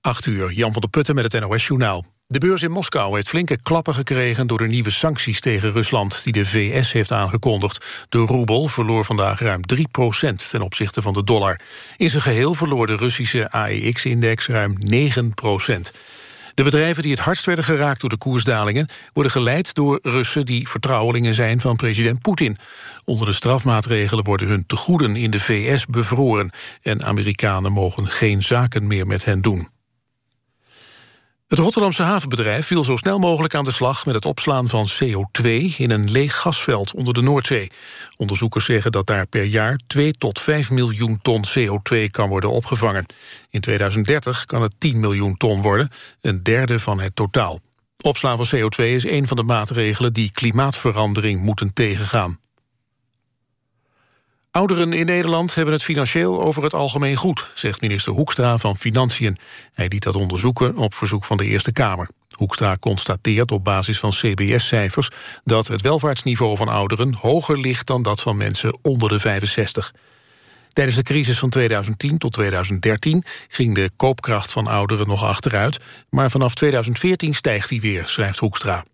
8 uur, Jan van der Putten met het NOS-journaal. De beurs in Moskou heeft flinke klappen gekregen door de nieuwe sancties tegen Rusland die de VS heeft aangekondigd. De roebel verloor vandaag ruim 3% ten opzichte van de dollar. In zijn geheel verloor de Russische AEX-index ruim 9% de bedrijven die het hardst werden geraakt door de koersdalingen... worden geleid door Russen die vertrouwelingen zijn van president Poetin. Onder de strafmaatregelen worden hun tegoeden in de VS bevroren... en Amerikanen mogen geen zaken meer met hen doen. Het Rotterdamse havenbedrijf wil zo snel mogelijk aan de slag... met het opslaan van CO2 in een leeg gasveld onder de Noordzee. Onderzoekers zeggen dat daar per jaar 2 tot 5 miljoen ton CO2 kan worden opgevangen. In 2030 kan het 10 miljoen ton worden, een derde van het totaal. Opslaan van CO2 is een van de maatregelen die klimaatverandering moeten tegengaan. Ouderen in Nederland hebben het financieel over het algemeen goed, zegt minister Hoekstra van Financiën. Hij liet dat onderzoeken op verzoek van de Eerste Kamer. Hoekstra constateert op basis van CBS-cijfers dat het welvaartsniveau van ouderen hoger ligt dan dat van mensen onder de 65. Tijdens de crisis van 2010 tot 2013 ging de koopkracht van ouderen nog achteruit, maar vanaf 2014 stijgt die weer, schrijft Hoekstra.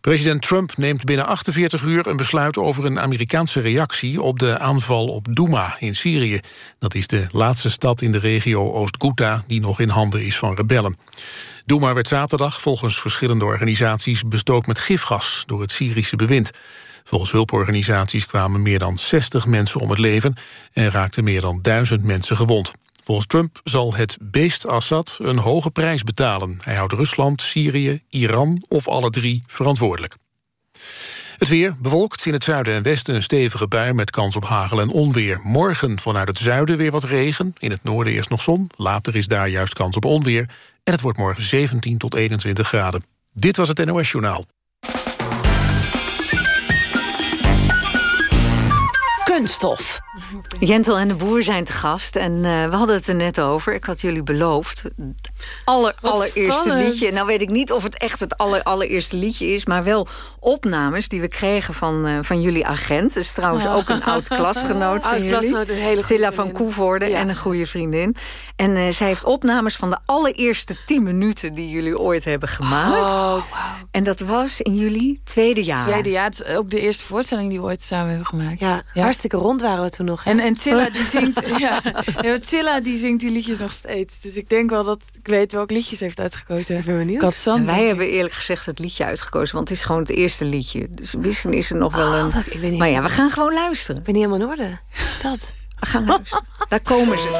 President Trump neemt binnen 48 uur een besluit over een Amerikaanse reactie op de aanval op Douma in Syrië. Dat is de laatste stad in de regio Oost-Ghouta die nog in handen is van rebellen. Douma werd zaterdag volgens verschillende organisaties bestookt met gifgas door het Syrische bewind. Volgens hulporganisaties kwamen meer dan 60 mensen om het leven en raakten meer dan 1000 mensen gewond. Volgens Trump zal het beest Assad een hoge prijs betalen. Hij houdt Rusland, Syrië, Iran of alle drie verantwoordelijk. Het weer bewolkt in het zuiden en westen een stevige bui met kans op hagel en onweer. Morgen vanuit het zuiden weer wat regen. In het noorden eerst nog zon. Later is daar juist kans op onweer. En het wordt morgen 17 tot 21 graden. Dit was het NOS Journaal. Kunststof. Jentel en de Boer zijn te gast. En uh, we hadden het er net over. Ik had jullie beloofd. Aller, allereerste liedje. Nou weet ik niet of het echt het aller, allereerste liedje is. Maar wel opnames die we kregen van, uh, van jullie agent. Dat is trouwens ook een oud klasgenoot van jullie. Klasgenoot, een hele Silla van Koevoorde ja. en een goede vriendin. En uh, zij heeft opnames van de allereerste tien minuten... die jullie ooit hebben gemaakt. Oh, wow. En dat was in jullie tweede jaar. Tweede jaar. Het is ook de eerste voorstelling die we ooit samen hebben gemaakt. Ja, ja. hartstikke rond waren we toen nog. En, en Cilla die zingt, ja, Cilla die zingt die liedjes nog steeds. Dus ik denk wel dat ik weet welk liedjes heeft uitgekozen. Ik ben benieuwd. Katzand, wij hebben eerlijk gezegd het liedje uitgekozen, want het is gewoon het eerste liedje. Dus misschien is er nog wel een. Oh, ik weet niet maar ja, we gaan gewoon luisteren. Ik ben niet helemaal in orde. Dat. We gaan luisteren. Daar komen ze.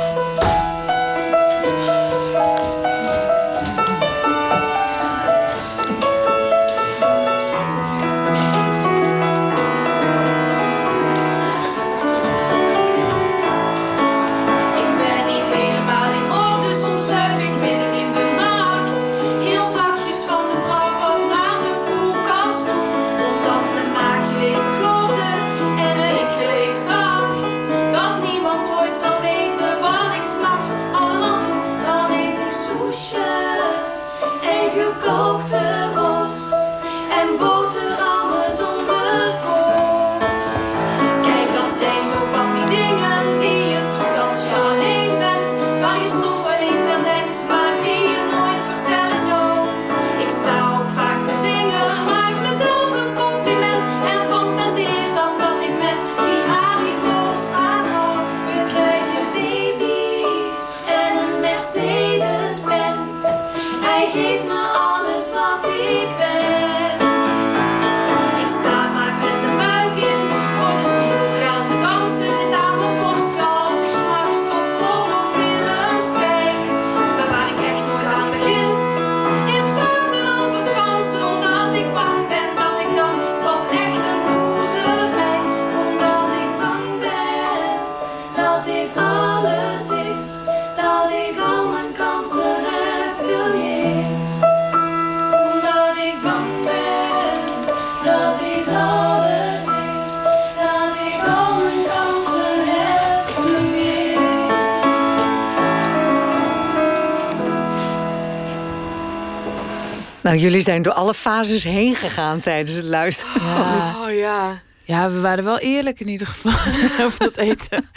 Nou, jullie zijn door alle fases heen gegaan tijdens het luisteren. Ja. Oh ja. Ja, we waren wel eerlijk in ieder geval over dat eten.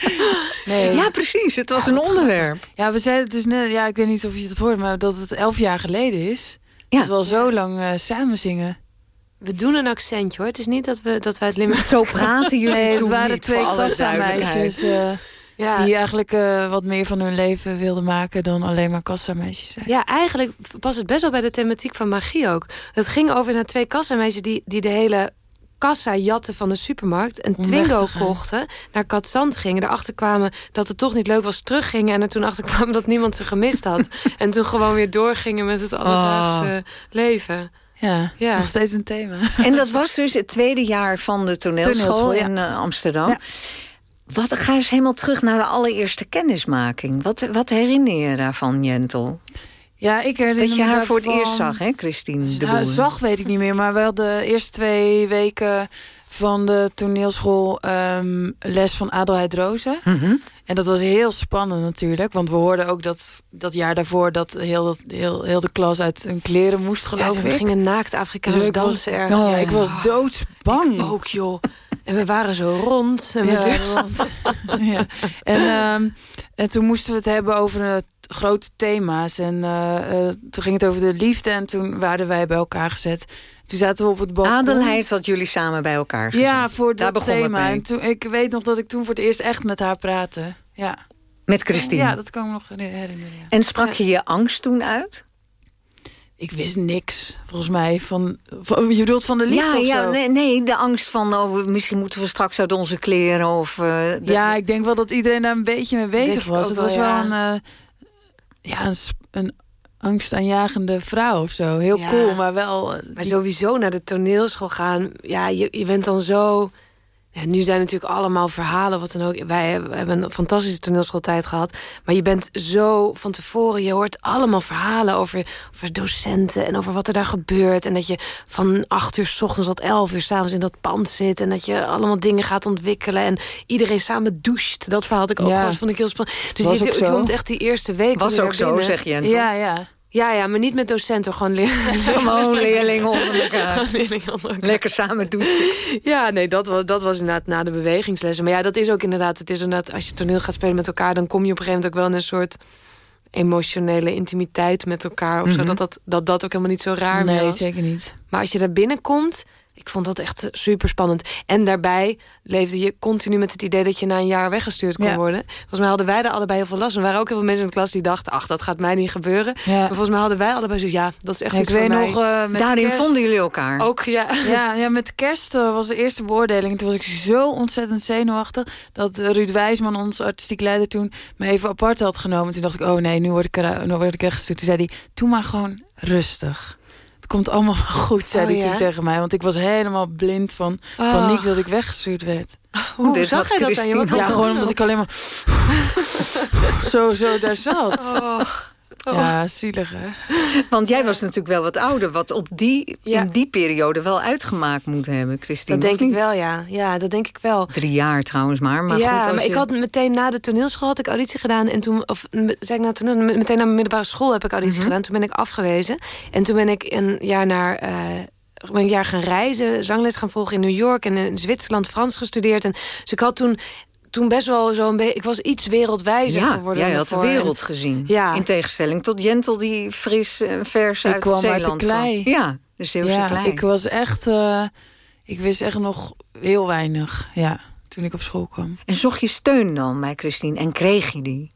Nee. Ja, precies. Het was een onderwerp. Ja, we zeiden dus net... Ja, ik weet niet of je dat hoort, maar dat het elf jaar geleden is. Ja. Dat we al zo lang uh, samen zingen. We doen een accentje hoor. Het is niet dat we, dat wij het Limburg... Zo praten jullie nee, het waren twee kassameisjes... Uh, ja. Die eigenlijk uh, wat meer van hun leven wilden maken dan alleen maar kassameisjes zijn. Ja, eigenlijk past het best wel bij de thematiek van magie ook. Het ging over naar twee kassameisjes die, die de hele kassa jatten van de supermarkt. Een Twingo kochten, naar Katzand gingen. Erachter kwamen dat het toch niet leuk was, teruggingen. En er toen achter kwamen dat niemand ze gemist had. en toen gewoon weer doorgingen met het alledaagse oh. leven. Ja, ja, nog steeds een thema. En dat was dus het tweede jaar van de toneelschool, in uh, Amsterdam. Ja. Wat, ga eens helemaal terug naar de allereerste kennismaking. Wat, wat herinner je daarvan, Jentel? Ja, ik herinner Dat je haar voor het eerst zag, hè, Christine de nou, zag weet ik niet meer, maar wel de eerste twee weken van de toneelschool um, les van Adelheid Rozen. Mhm. En dat was heel spannend natuurlijk. Want we hoorden ook dat dat jaar daarvoor... dat heel, heel, heel de klas uit hun kleren moest, geloof ja, we gingen naakt Afrikaanse dus dansen ergens. Oh, ik was doodsbang. Ik ook, joh. En we waren zo rond. En, ja, rond. ja. en, um, en toen moesten we het hebben over het grote thema's. En uh, uh, toen ging het over de liefde en toen waren wij bij elkaar gezet. Toen zaten we op het balkon. Adelheid had jullie samen bij elkaar gezet. Ja, voor dat thema. En toen, ik weet nog dat ik toen voor het eerst echt met haar praatte. Ja. Met Christine? Ja, dat kan ik me nog herinneren. Ja. En sprak je je angst toen uit? Ik wist niks, volgens mij. Van, van je bedoelt van de liefde ja, ja, Nee, nee, de angst van... Oh, misschien moeten we straks uit onze kleren. Of, uh, ja, ik denk wel dat iedereen daar een beetje mee bezig was. Het was wel, wel een... Uh, ja, een, een angstaanjagende vrouw of zo. Heel cool, maar wel... Eh, maar sowieso naar de toneelschool gaan... Ja, je, je bent dan zo ja, nu zijn natuurlijk allemaal verhalen, wat dan ook. Wij hebben een fantastische toneelschooltijd gehad. Maar je bent zo van tevoren, je hoort allemaal verhalen over, over docenten en over wat er daar gebeurt. En dat je van acht uur s ochtends tot elf uur s'avonds in dat pand zit. En dat je allemaal dingen gaat ontwikkelen. En iedereen samen doucht. Dat verhaal had ik ook ja. gehoord, vond ik heel spannend. Dus je, je, komt echt die eerste week Was ook zo, zeg je. Ja, ja. Ja, ja, maar niet met docenten, gewoon leerlingen. Gewoon leerlingen onder elkaar. leerlingen onder elkaar. Lekker samen douchen. Ja, nee, dat was, dat was inderdaad na de bewegingslessen. Maar ja, dat is ook inderdaad, het is inderdaad, als je toneel gaat spelen met elkaar... dan kom je op een gegeven moment ook wel in een soort emotionele intimiteit met elkaar. Of zo, mhm. dat, dat, dat dat ook helemaal niet zo raar nee, was. Nee, zeker niet. Maar als je daar binnenkomt ik vond dat echt super spannend. En daarbij leefde je continu met het idee dat je na een jaar weggestuurd kon worden. Volgens mij hadden wij er allebei heel veel last van. Er waren ook heel veel mensen in de klas die dachten... ach, dat gaat mij niet gebeuren. Maar volgens mij hadden wij allebei zo... ja, dat is echt iets ik weet nog, uh, Daarin vonden jullie elkaar. Ook, ja. Ja, ja met kerst uh, was de eerste beoordeling. Toen was ik zo ontzettend zenuwachtig... dat Ruud Wijsman, ons artistiek leider toen... me even apart had genomen. Toen dacht ik, oh nee, nu word ik, er, nu word ik weggestuurd. Toen zei hij, doe maar gewoon rustig komt allemaal goed, zei oh, hij tegen mij. Want ik was helemaal blind van oh. paniek dat ik weggestuurd werd. Hoe dus zag jij dat aan je? Ja, gewoon omdat ik alleen maar zo, zo daar zat. Oh. Ja, zielig hè. Want jij was natuurlijk wel wat ouder... wat op die, in die periode wel uitgemaakt moet hebben, Christine. Dat denk ik wel, ja. Ja, dat denk ik wel. Drie jaar trouwens maar. maar ja, goed, maar ik had meteen na de toneelschool had ik auditie gedaan. En toen, of zeg ik nou, toneel, meteen na mijn middelbare school heb ik auditie mhm. gedaan. Toen ben ik afgewezen. En toen ben ik een jaar naar... Uh, ben een jaar gaan reizen, zangles gaan volgen in New York... en in Zwitserland Frans gestudeerd. En, dus ik had toen toen best wel zo'n beetje... Ik was iets wereldwijzer ja, geworden. jij had de wereld gezien. Ja. In tegenstelling tot Jentel die fris en vers ik uit kwam Zeeland uit de klei. Ja, de Zeeuwse ja, klei. ik was echt... Uh, ik wist echt nog heel weinig, ja, toen ik op school kwam. En zocht je steun dan bij Christine? En kreeg je die?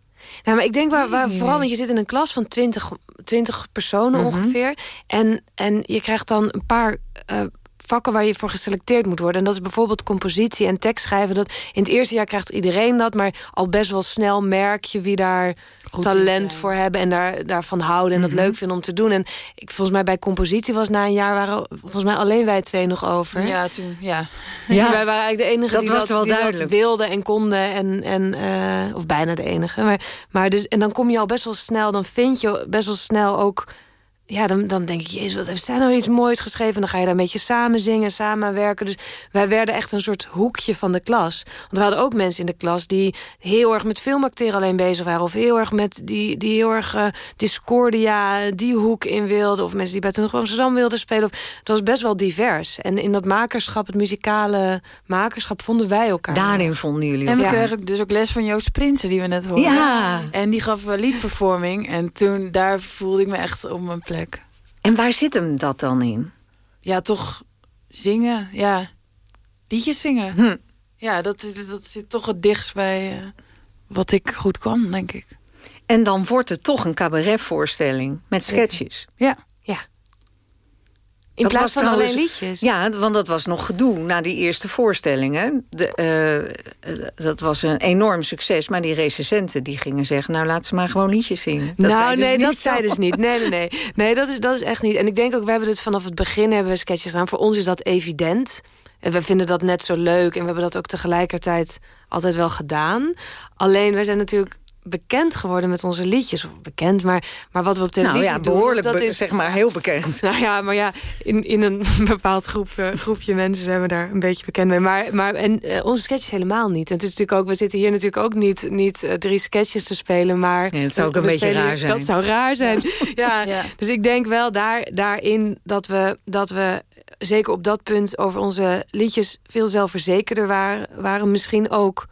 Nou, maar ik denk waar, waar vooral, want je zit in een klas van 20, 20 personen mhm. ongeveer. En, en je krijgt dan een paar uh, vakken waar je voor geselecteerd moet worden. En dat is bijvoorbeeld compositie en tekstschrijven. Dat in het eerste jaar krijgt iedereen dat, maar al best wel snel merk je wie daar talent voor hebben en daar, daarvan houden en dat mhm. leuk vinden om te doen. En ik, volgens mij bij compositie was na een jaar waren volgens mij alleen wij twee nog over. Ja, toen, ja. ja. wij waren eigenlijk de enige dat die, was dat, wel die wilden en konden. En, en, uh, of bijna de enige. Maar, maar dus, en dan kom je al best wel snel, dan vind je best wel snel ook ja, dan, dan denk ik, jezus, wat heeft zij nou iets moois geschreven? En dan ga je daar een beetje samen zingen, samenwerken. Dus wij werden echt een soort hoekje van de klas. Want we hadden ook mensen in de klas die heel erg met filmacteren alleen bezig waren. Of heel erg met die, die heel erg uh, Discordia, die hoek in wilden. Of mensen die bij Toen Amsterdam wilden spelen. Of, het was best wel divers. En in dat makerschap, het muzikale makerschap, vonden wij elkaar. Daarin vonden jullie En we kregen dus ook les van Joost Prinsen, die we net hoorden. Ja. En die gaf liedperforming. En toen, daar voelde ik me echt op mijn plek. En waar zit hem dat dan in? Ja, toch zingen. Ja, liedjes zingen. Hm. Ja, dat, dat zit toch het dichtst bij uh, wat ik goed kan, denk ik. En dan wordt het toch een cabaretvoorstelling met sketches. Ja. In dat plaats van alleen liedjes? Ja, want dat was nog gedoe na die eerste voorstellingen. De, uh, dat was een enorm succes. Maar die recensenten die gingen zeggen... nou, laat ze maar gewoon liedjes zingen. Dat nou, nee, dat zei dus niet. Nee, nee, nee. Nee, dat is, dat is echt niet. En ik denk ook, we hebben het vanaf het begin hebben we sketches gedaan. Voor ons is dat evident. En we vinden dat net zo leuk. En we hebben dat ook tegelijkertijd altijd wel gedaan. Alleen, wij zijn natuurlijk bekend geworden met onze liedjes. Of bekend, maar, maar wat we op televisie nou ja, behoorlijk doen... dat is zeg maar heel bekend. Nou ja, maar ja, in, in een bepaald groep, uh, groepje mensen zijn we daar een beetje bekend mee. Maar, maar en, uh, onze sketches helemaal niet. En het is natuurlijk ook, we zitten hier natuurlijk ook niet, niet uh, drie sketches te spelen, maar... Nee, het zou ook een beetje spelen, raar zijn. Dat zou raar zijn, ja. ja. Dus ik denk wel daar, daarin dat we, dat we zeker op dat punt over onze liedjes veel zelfverzekerder waren. waren misschien ook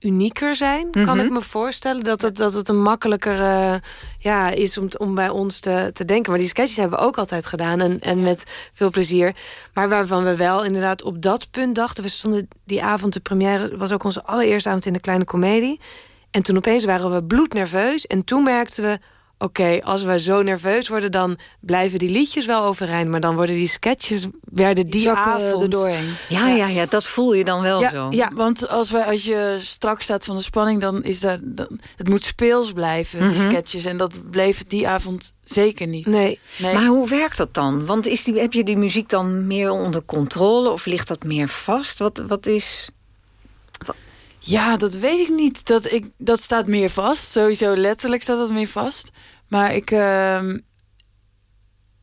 unieker zijn, kan mhm. ik me voorstellen. Dat het, dat het een makkelijker ja, is om, om bij ons te, te denken. Maar die sketches hebben we ook altijd gedaan en, en met veel plezier. Maar waarvan we wel inderdaad op dat punt dachten... we stonden die avond, de première was ook onze allereerste avond in de Kleine Comedie. En toen opeens waren we bloednerveus. En toen merkten we, oké, als we zo nerveus worden... dan blijven die liedjes wel overeind. Maar dan worden die sketches, werden die, die avond... er doorheen. Ja, ja, ja, dat voel je dan wel ja, zo. Ja, want als, we, als je strak staat van de spanning... dan is dat, dan, het moet speels blijven, die mhm. sketches. En dat bleef die avond zeker niet. Nee. nee. Maar hoe werkt dat dan? Want is die, heb je die muziek dan meer onder controle... of ligt dat meer vast? Wat, wat is... Ja, dat weet ik niet. Dat, ik, dat staat meer vast. Sowieso letterlijk staat dat meer vast. Maar ik... Uh,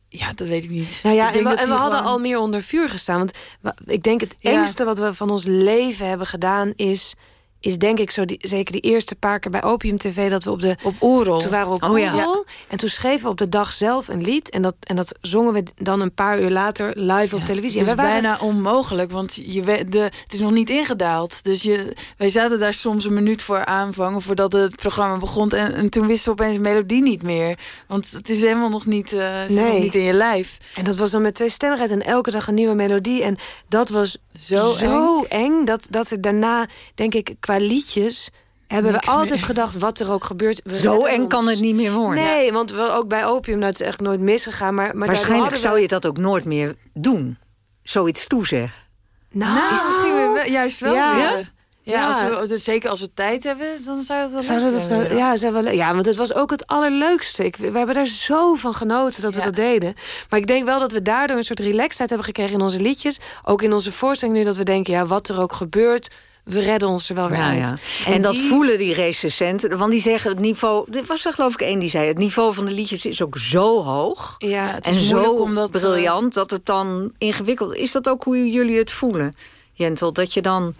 ja, dat weet ik niet. Nou ja, en we, en we hadden al meer onder vuur gestaan. Want ik denk het ja. engste wat we van ons leven hebben gedaan... is is denk ik zo die, zeker die eerste paar keer bij Opium TV... dat we op de... Op Oerol. Toen waren we op oh, Oerol. Ja. En toen schreven we op de dag zelf een lied. En dat, en dat zongen we dan een paar uur later live op televisie. Het is waren... bijna onmogelijk, want je, de, het is nog niet ingedaald. Dus je, wij zaten daar soms een minuut voor aanvangen... voordat het programma begon. En, en toen wisten we opeens een melodie niet meer. Want het is helemaal nog niet, uh, nee. nog niet in je lijf. En dat was dan met twee stemmen en elke dag een nieuwe melodie. En dat was zo, zo eng. dat, dat er daarna, denk ik qua liedjes hebben we altijd gedacht, wat er ook gebeurt... Zo eng kan het niet meer worden. Nee, want we ook bij Opium, dat is echt nooit misgegaan. Maar, maar Waarschijnlijk zou je dat ook nooit meer doen. Zoiets toezeggen. Nou, nou, is misschien weer, juist wel ja. Ja, Als we, dus zeker als we tijd hebben, dan zou dat wel zou dat wel, ja, zou wel, ja, want het was ook het allerleukste. Ik, we hebben daar zo van genoten dat we dat deden. Maar ik denk wel dat we daardoor een soort relaxedheid hebben gekregen in onze liedjes. Ook in onze voorstelling nu, dat we denken, ja, wat er ook gebeurt we redden ons er wel weer uit. En, en, dat voelen die recensenten. Want die zeggen het niveau... Er was er geloof ik één die zei... het niveau van de liedjes is ook zo hoog. Ja, het is en zo omdat, eh, briljant dat het dan ingewikkeld... Is dat ook hoe jullie het voelen, Jentel? Dat je dan...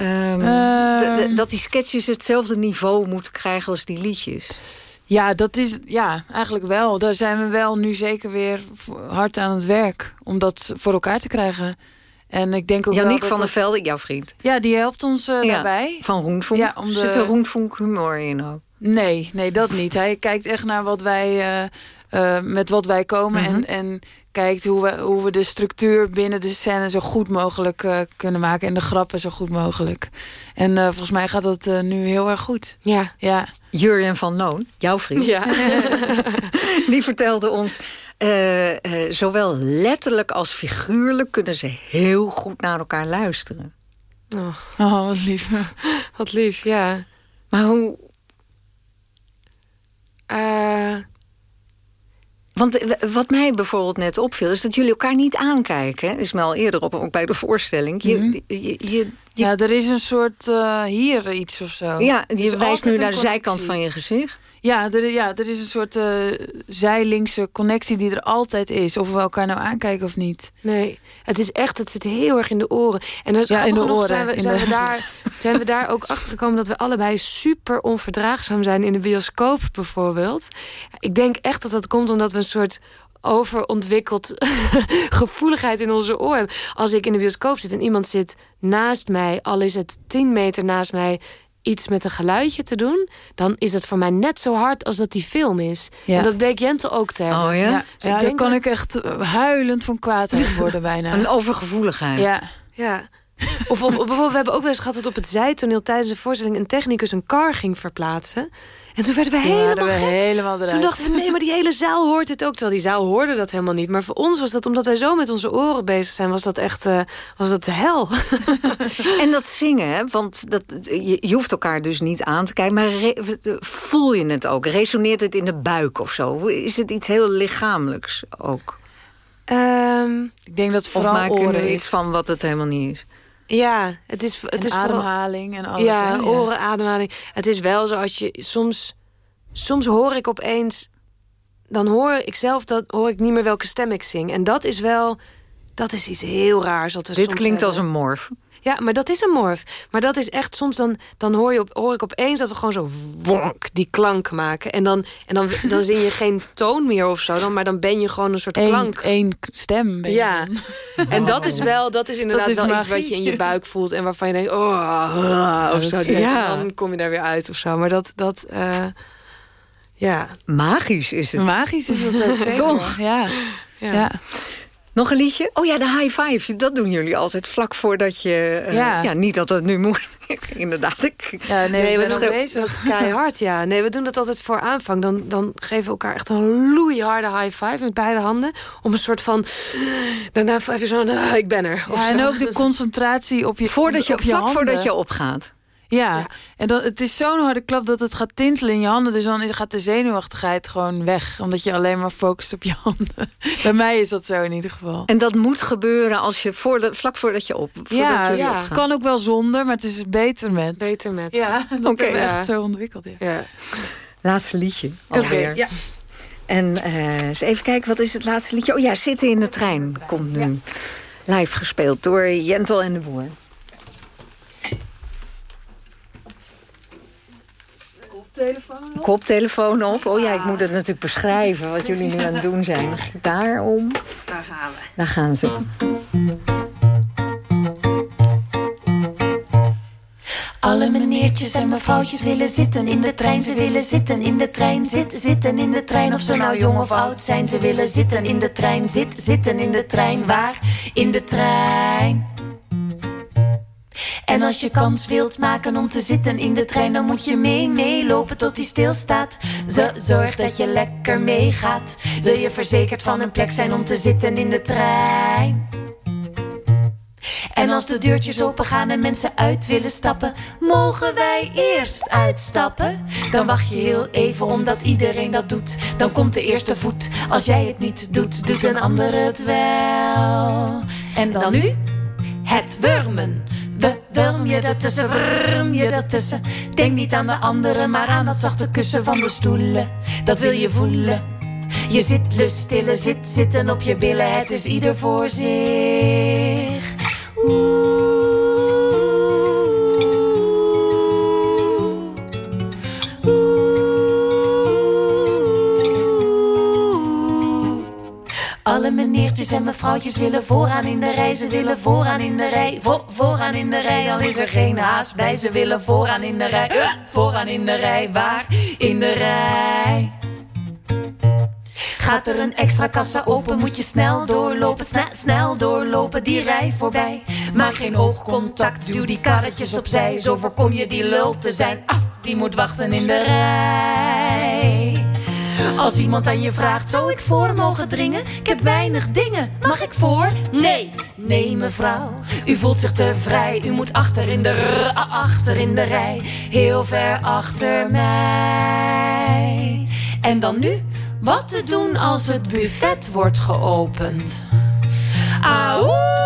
Um, dat die sketches hetzelfde niveau moeten krijgen als die liedjes. Ja, dat is ja, eigenlijk wel. Daar zijn we wel nu zeker weer hard aan het werk. Om dat voor elkaar te krijgen. En ik denk ook Janiek van der Velde, jouw vriend. Ja, die helpt ons uh, daarbij. Van Roentvonk. Ja, om de... Zit er Roentvonk humor in ook? Nee, nee, dat niet. Hij kijkt echt naar wat wij, uh, uh, met wat wij komen. en, mhm. en kijkt hoe we, hoe we de structuur binnen de scène zo goed mogelijk uh, kunnen maken. En de grappen zo goed mogelijk. En uh, volgens mij gaat dat uh, nu heel erg goed. Ja. ja. Jurjen van Loon, jouw vriend. Ja. Die vertelde ons... zowel letterlijk als figuurlijk kunnen ze heel goed naar elkaar luisteren. Oh, oh wat lief. wat lief, ja. Maar hoe... Want wat mij bijvoorbeeld net opviel... is dat jullie elkaar niet aankijken. Is me al eerder op, ook bij de voorstelling. Je, mhm. je, je, Ja, er is een soort uh, hier iets of zo. Ja, je wijst nu naar de zijkant van je gezicht. Ja, er, ja, er is een soort uh, zijlinkse connectie die er altijd is. Of we elkaar nou aankijken of niet. Nee, het is echt, het zit heel erg in de oren. En dat ja, in de oren. Zijn we, zijn, we daar, zijn we daar ook achter gekomen dat we allebei super onverdraagzaam zijn in de bioscoop bijvoorbeeld. Ik denk echt dat dat komt omdat we een soort overontwikkeld gevoeligheid in onze oren. Als ik in de bioscoop zit en iemand zit naast mij, al is het tien meter naast mij, iets met een geluidje te doen... dan is het voor mij net zo hard als dat die film is. Ja. En dat bleek Jentel ook te hebben. Oh ja? Ja, dus ja dan kan ik echt huilend van kwaadheid worden bijna. Een overgevoeligheid. Ja. Ja. Of op, bijvoorbeeld, we hebben ook wel eens gehad dat op het zijtoneel tijdens de voorstelling een technicus een car ging verplaatsen. En toen werden we, helemaal, we helemaal eruit. Toen dachten we, nee, maar die hele zaal hoort het ook. Terwijl die zaal hoorde dat helemaal niet. Maar voor ons was dat, omdat wij zo met onze oren bezig zijn... was dat echt uh, was dat de hel. en dat zingen, hè? want dat, je, je, hoeft elkaar dus niet aan te kijken... maar voel je het ook? Resoneert het in de buik of zo? Is het iets heel lichamelijks ook? Um, ik denk dat vooral of maken er iets van wat het helemaal niet is? Ja, het is, het en is ademhaling en alles. Ja, oren, ademhaling. Het is wel zo als je soms... Soms hoor ik opeens... Dan hoor ik zelf dat hoor ik niet meer welke stem ik zing. En dat is wel... Dat is iets heel raars. Wat we Dit soms klinkt hebben. als een morf. Ja, maar dat is een morf. Maar dat is echt soms dan, dan hoor, je op, hoor ik opeens dat we gewoon zo wonk die klank maken. En dan, en dan, dan zing je geen toon meer of zo, dan, maar dan ben je gewoon een soort Eén, klank. Eén stem. Ben ja, en dat is wel, dat is inderdaad Dat is wel iets wat je in je buik voelt en waarvan je denkt, oh, of zo. Ja. Dan kom je daar weer uit of zo. Maar dat, dat uh, ja. Magisch is het. Magisch is het ook zeker. Toch? Ja. ja. ja. Nog een liedje? Oh ja, de high five. Dat doen jullie altijd vlak voordat je... Uh, Ja. ja. niet dat het nu moet. Inderdaad. Ik, Ja, nee, Nee, we we zijn doen dat, bezig. dat keihard, ja. Nee, we doen dat altijd voor aanvang. Dan, dan geven we elkaar echt een loeiharde high five met beide handen. Om een soort van... Daarna heb je zo'n... ah, ik ben er. Ja, en ook de concentratie op je voordat je, op je vlak handen. voordat je opgaat. Ja, Ja. en dan, het is zo'n harde klap dat het gaat tintelen in je handen. Dus dan gaat de zenuwachtigheid gewoon weg. Omdat je alleen maar focust op je handen. Bij mij is dat zo in ieder geval. En dat moet gebeuren als je voor de, vlak voordat je op voordat Ja, je ja. het kan ook wel zonder, maar het is beter met. Beter met. Ja, dat Oké. hebben we Ja. echt zo ontwikkeld. Ja. Ja. Laatste liedje. Oké, alweer. ja. En eh, eens even kijken, wat is het laatste liedje? Oh ja, Zitten in de trein komt nu. Live gespeeld door Jentel en de Boer. Koptelefoon op. Oh ja, ik moet het natuurlijk beschrijven wat jullie nu aan het doen zijn. Daarom. Daar gaan we. Daar gaan ze. Alle meneertjes en mevrouwtjes willen zitten in de trein. Ze willen zitten in de trein, zitten, zitten in de trein. Of ze nou jong of oud zijn, ze willen zitten in de trein. Zit, zitten in de trein. Waar? In de trein. En als je kans wilt maken om te zitten in de trein, dan moet je mee, meelopen tot die stilstaat. Zo, zorg dat je lekker meegaat. Wil je verzekerd van een plek zijn om te zitten in de trein? En als de deurtjes open gaan en mensen uit willen stappen, mogen wij eerst uitstappen? Dan wacht je heel even omdat iedereen dat doet. Dan komt de eerste voet. Als jij het niet doet, doet een ander het wel. En dan nu? Het wurmen. We wurm je ertussen, wurm je ertussen. Denk niet aan de anderen, maar aan dat zachte kussen van de stoelen. Dat wil je voelen. Je zit lust stille, zit zitten op je billen. Het is ieder voor zich. Alle meneertjes en mevrouwtjes willen vooraan in de rij. Ze willen vooraan in de rij. Vo vooraan in de rij, al is er geen haast bij. Ze willen vooraan in de rij. Vooraan in de rij, waar? In de rij. Gaat er een extra kassa open, moet je snel doorlopen, snel, snel doorlopen, die rij voorbij. Maak geen oogcontact, duw die karretjes opzij, zo voorkom je die lul te zijn. Af, die moet wachten in de rij. Als iemand aan je vraagt, zou ik voor mogen dringen? Ik heb weinig dingen, mag ik voor? Nee, nee mevrouw, u voelt zich te vrij. U moet achter in de achter in de rij, heel ver achter mij. En dan nu, wat te doen als het buffet wordt geopend? Auw!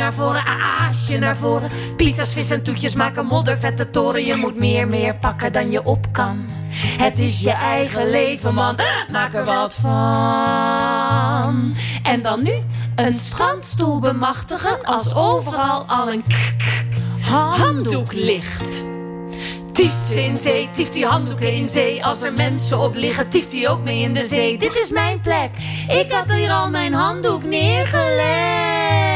Naar voren, aasje naar voren. Pizza's, vis en toetjes maken modder, vette toren. Je moet meer, meer pakken dan je op kan. Het is je eigen leven, man. Maak er wat van. En dan nu een strandstoel bemachtigen als overal al een handdoek ligt. Tieft ze in zee, tieft die handdoeken in zee. Als er mensen op liggen, tieft die ook mee in de zee. Dit is mijn plek, ik heb hier al mijn handdoek neergelegd.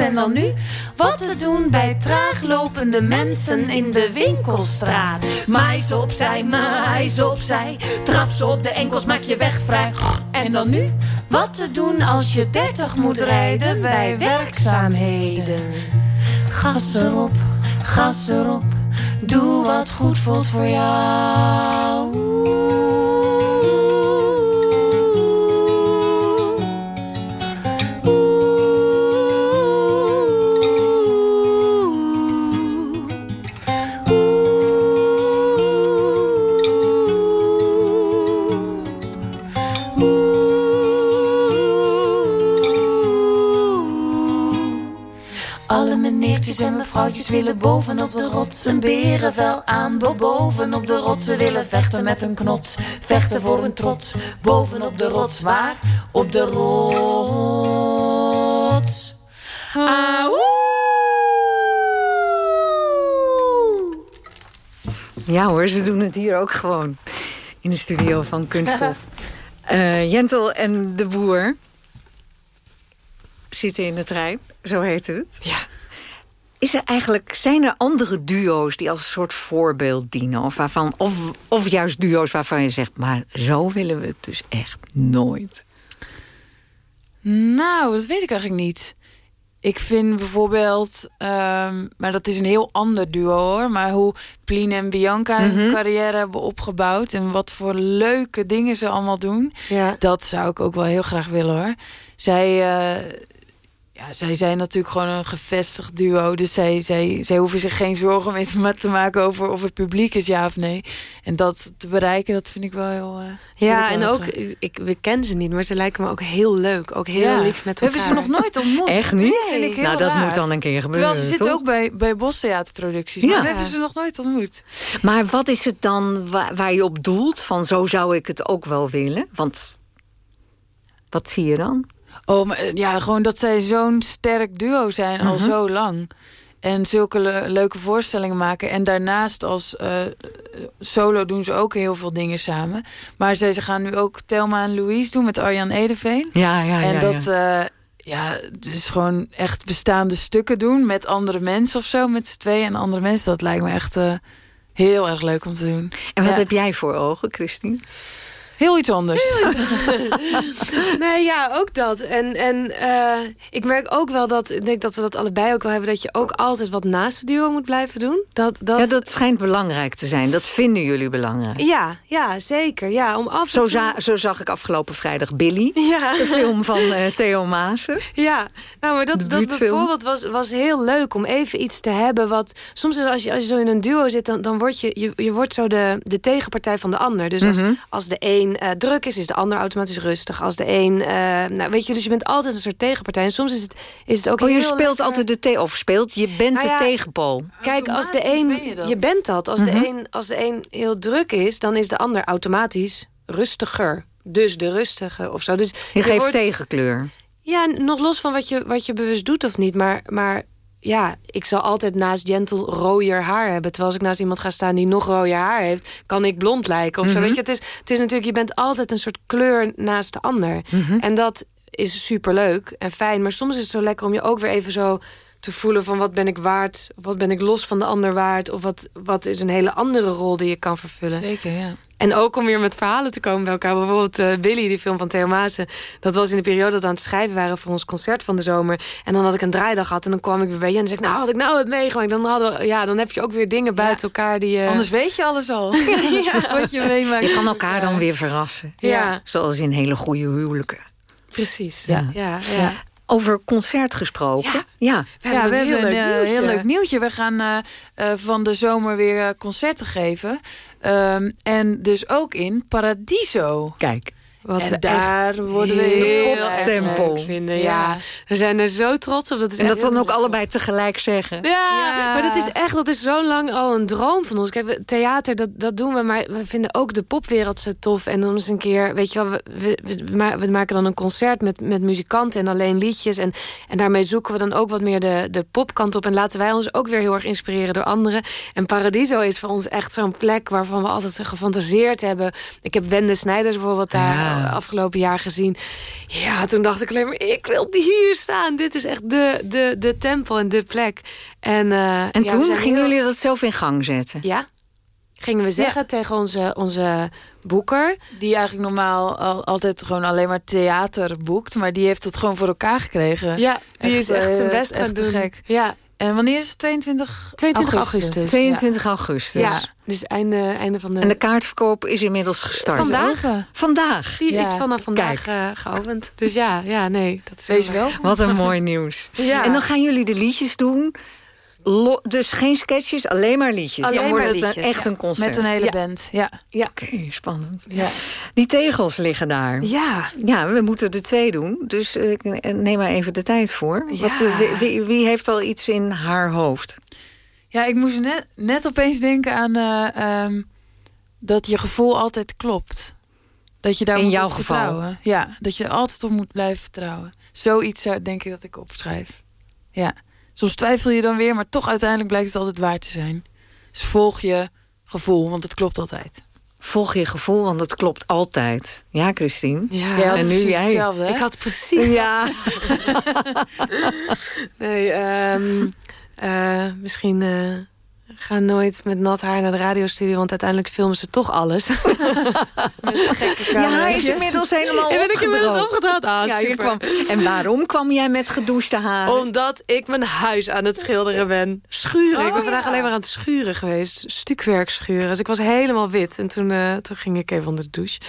En dan nu, wat te doen bij traaglopende mensen in de winkelstraat. Maai ze opzij, maai ze opzij. Trap ze op de enkels, maak je weg vrij. En dan nu, wat te doen als je 30 moet rijden bij werkzaamheden. Gas erop, gas erop. Doe wat goed voelt voor jou. Alle meneertjes en mevrouwtjes willen bovenop de rots een berenvel aan. Boven op de rotsen willen vechten met een knots. Vechten voor hun trots. Bovenop de rots, waar? Op de rots. Ja hoor, ze doen het hier ook gewoon. In de studio van Kunststof. Eh, Jentel en de boer zitten in de trein, zo heet het. Ja. Is er eigenlijk, zijn er andere duo's die als een soort voorbeeld dienen? Of, waarvan, of, of juist duo's waarvan je zegt, maar zo willen we het dus echt nooit. Nou, dat weet ik eigenlijk niet. Ik vind bijvoorbeeld, ehm, maar dat is een heel ander duo hoor, maar hoe Plien en Bianca hun carrière hebben opgebouwd en wat voor leuke dingen ze allemaal doen, Ja. dat zou ik ook wel heel graag willen hoor. Zij, eh, ja, zij zijn natuurlijk gewoon een gevestigd duo, dus zij, zij, zij hoeven zich geen zorgen mee te ma- te maken over of het publiek is ja of nee. En dat te bereiken, dat vind ik wel heel. eh, Ja, en ook, ik, we kennen ze niet, maar ze lijken me ook heel leuk. Ook heel Ja. lief met We elkaar. hebben ze nog nooit ontmoet. Echt niet? Nou, dat raar. moet dan een keer gebeuren, Terwijl ze zitten toch? ook bij, bij Bostheaterproducties. Ja. Maar we hebben ze nog nooit ontmoet. Maar wat is het dan waar, waar je op doelt? Van zo zou ik het ook wel willen? Want wat zie je dan? Oh, maar, eh, ja, gewoon dat zij zo'n sterk duo zijn al Mhm. zo lang. En zulke le- leuke voorstellingen maken. En daarnaast als eh, solo doen ze ook heel veel dingen samen. Maar ze, ze gaan nu ook Telma en Louise doen met Arjan Edeveen. Ja, ja, en ja. dat, ja. eh, ja, dus gewoon echt bestaande stukken doen met andere mensen of zo. Met z'n tweeën en andere mensen. Dat lijkt me echt heel erg leuk om te doen. en wat ja. heb jij voor ogen, Christine? Heel iets anders. Nee, ja, ook dat. En, en eh, ik merk ook wel dat, ik denk dat we dat allebei ook wel hebben... dat je ook altijd wat naast de duo moet blijven doen. Dat, dat, Ja, dat schijnt belangrijk te zijn. Dat vinden jullie belangrijk. ja, ja, zeker. Ja, om af Zo, toe... za- zo zag ik afgelopen vrijdag Billy. Ja. De film van eh, Theo Maassen. Ja, nou, maar De dat, dat bijvoorbeeld was, was heel leuk om even iets te hebben wat... Soms is als je, als je zo in een duo zit, dan, dan word je, je, je wordt zo de, de tegenpartij van de ander. Dus als, Mhm. als de een eh, druk is, is de ander automatisch rustig. Als de een, eh, nou weet je, dus je bent altijd een soort tegenpartij. En soms is het, is het ook Oh, je speelt lekker- altijd de te of speelt. Je bent Nou ja, de tegenpool. Kijk, als de een, ben je bent dat. Als, Mhm. de een, als de een heel druk is, dan is de ander automatisch rustiger. Dus de rustige of zo. Dus Je geeft wordt- tegenkleur. Ja, nog los van wat je, wat je bewust doet of niet. Maar, maar ja, ik zal altijd naast Gentle rooier haar hebben. Terwijl als ik naast iemand ga staan die nog rooier haar heeft... kan ik blond lijken of zo. Mhm. Weet je, het is, het is natuurlijk, je bent altijd een soort kleur naast de ander. Mhm. En dat is superleuk en fijn. Maar soms is het zo lekker om je ook weer even zo te voelen van wat ben ik waard... of wat ben ik los van de ander waard... of wat, wat is een hele andere rol die je kan vervullen. Zeker, ja. En ook om weer met verhalen te komen bij elkaar. Bijvoorbeeld eh, Billy, die film van Theo Maassen. Dat was in de periode dat we aan het schrijven waren... voor ons concert van de zomer. En dan had ik een draaidag gehad. En dan kwam ik weer bij je en zei ik... nou, had ik nou het meegemaakt. Dan, hadden, we- ja, dan heb je ook weer dingen buiten elkaar die... je Anders weet je alles al. Wat je meemaakt. Je kan elkaar dan weer verrassen. Ja, Zoals in hele goede huwelijken. precies. Ja. Ja, ja. Over concert gesproken. Ja. Ja. Ja, we een heel hebben een leuk eh, heel leuk nieuwtje. We gaan eh, eh, van de zomer weer concerten geven. Ehm, en dus ook in Paradiso. Kijk. Wat En we daar worden we heel leuk vinden. Ja. Ja. we zijn er zo trots op. Dat is En dat dan ook allebei tegelijk zeggen. Ja, Ja. maar dat is echt, dat is zo lang al een droom van ons. Kijk, we- theater, dat, dat doen we, maar we vinden ook de popwereld zo tof. En dan eens een keer, weet je wel, we, we, we ma- we maken dan een concert met, met muzikanten en alleen liedjes. En, en daarmee zoeken we dan ook wat meer de, de popkant op. En laten wij ons ook weer heel erg inspireren door anderen. En Paradiso is voor ons echt zo'n plek waarvan we altijd gefantaseerd hebben. Ik heb Wende Snijders bijvoorbeeld daar Ja. Afgelopen jaar gezien. Ja, toen dacht ik alleen maar, ik wil hier staan. Dit is echt de, de, de tempel en de plek. En, eh, En ja, toen zijn gingen heel- jullie dat zelf in gang zetten. Ja. Gingen we zeggen tegen onze, onze boeker. Die eigenlijk normaal al, altijd gewoon alleen maar theater boekt. Maar die heeft het gewoon voor elkaar gekregen. Ja, die Echt, is echt zijn eh, best gaan echt te doen. gek. Ja, En wanneer is het? 22, 22 augustus. 22 augustus. ja. dus einde, einde van de... En de kaartverkoop is inmiddels gestart. Vandaag? Vandaag. die is vanaf vandaag eh, geopend. Dus ja, ja, nee. Dat is Wees wel. Wat een mooi nieuws. Ja. En dan gaan jullie de liedjes doen. Dus geen sketches, alleen maar liedjes. Alleen dan wordt maar het een- liedjes, echt een concert. Met een hele Ja. band. Ja. Ja. Oké, spannend. ja. Die tegels liggen daar. Ja, Ja, we moeten er twee doen. Dus ik neem maar even de tijd voor. Ja. Wat, eh, wie, heeft al iets in haar hoofd? Ja, ik moest net, net opeens denken aan eh, ehm, dat je gevoel altijd klopt. Dat je daar In moet jouw op geval? vertrouwen. Ja, dat je er altijd op moet blijven vertrouwen. Zoiets zou denk ik dat ik opschrijf. Ja. Soms twijfel je dan weer, maar toch uiteindelijk blijkt het altijd waar te zijn. Dus volg je gevoel, want het klopt altijd. Volg je gevoel, want het klopt altijd. Ja, Christine? ja. Jij en nu jij. hè? Ik had precies... Ja. Nee, ehm, eh, misschien eh, ga nooit met nat haar naar de radiostudio... want uiteindelijk filmen ze toch alles. ja, hij is inmiddels helemaal En ben ik inmiddels opgedraaid? Ah, Ja, super. kwam. En waarom kwam jij met gedouchte haren? Omdat ik mijn huis aan het schilderen ben. Schuren. ik Oh, ben vandaag ja. alleen maar aan het schuren geweest. Stukwerk schuren. Dus ik was helemaal wit. En toen, eh, toen ging ik even onder de douche.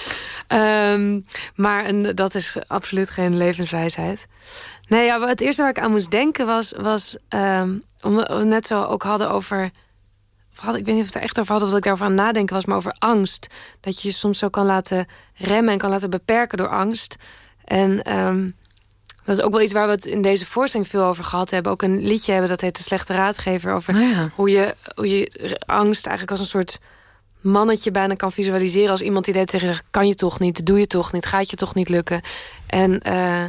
Ehm, maar een, dat is absoluut geen levenswijsheid. Nee, ja, het eerste waar ik aan moest denken was... was ehm, omdat we net zo ook hadden over... of had- Ik weet niet of het er echt over hadden... of dat ik daarover aan het nadenken was... maar over angst. Dat je je soms zo kan laten remmen... en kan laten beperken door angst. En... ehm, dat is ook wel iets waar we het in deze voorstelling veel over gehad hebben. Ook een liedje hebben dat heet De Slechte Raadgever. Over ja. hoe, je, hoe je angst eigenlijk als een soort mannetje bijna kan visualiseren. Als iemand die tegen je zegt, kan je toch niet, doe je toch niet, gaat je toch niet lukken. En eh,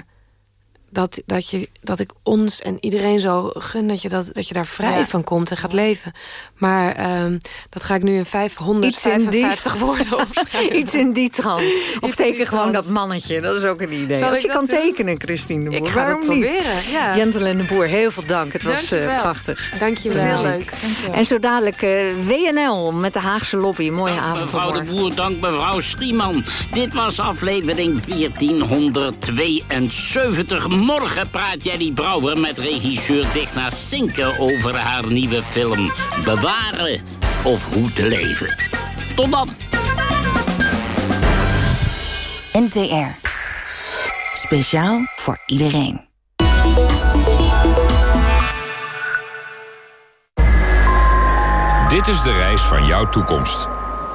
dat, dat, je, dat ik ons en iedereen zo gun dat je, dat, dat je daar vrij Ja. van komt en gaat leven. Maar ehm, dat ga ik nu in 555 woorden opschrijven. Iets in die trant. Of teken gewoon trant. dat mannetje. Dat is ook een idee. Zal Als je kan doen? tekenen, Christine de Boer. Ik ga waarom het niet? proberen. Ja. Jentel en de Boer, heel veel dank. Het was eh, Dankjewel. prachtig. Dank je wel. heel leuk. Dankjewel. En zo dadelijk eh, WNL met de Haagse lobby. Mooie avond Mevrouw de. Boer, dank mevrouw Schrieman. Dit was aflevering 1472. Morgen praat Jenny Brouwer met regisseur Digna Sinke over haar nieuwe film Bewaren of Hoe te leven. Tot dan. NTR. Speciaal voor iedereen. Dit is de reis van jouw toekomst.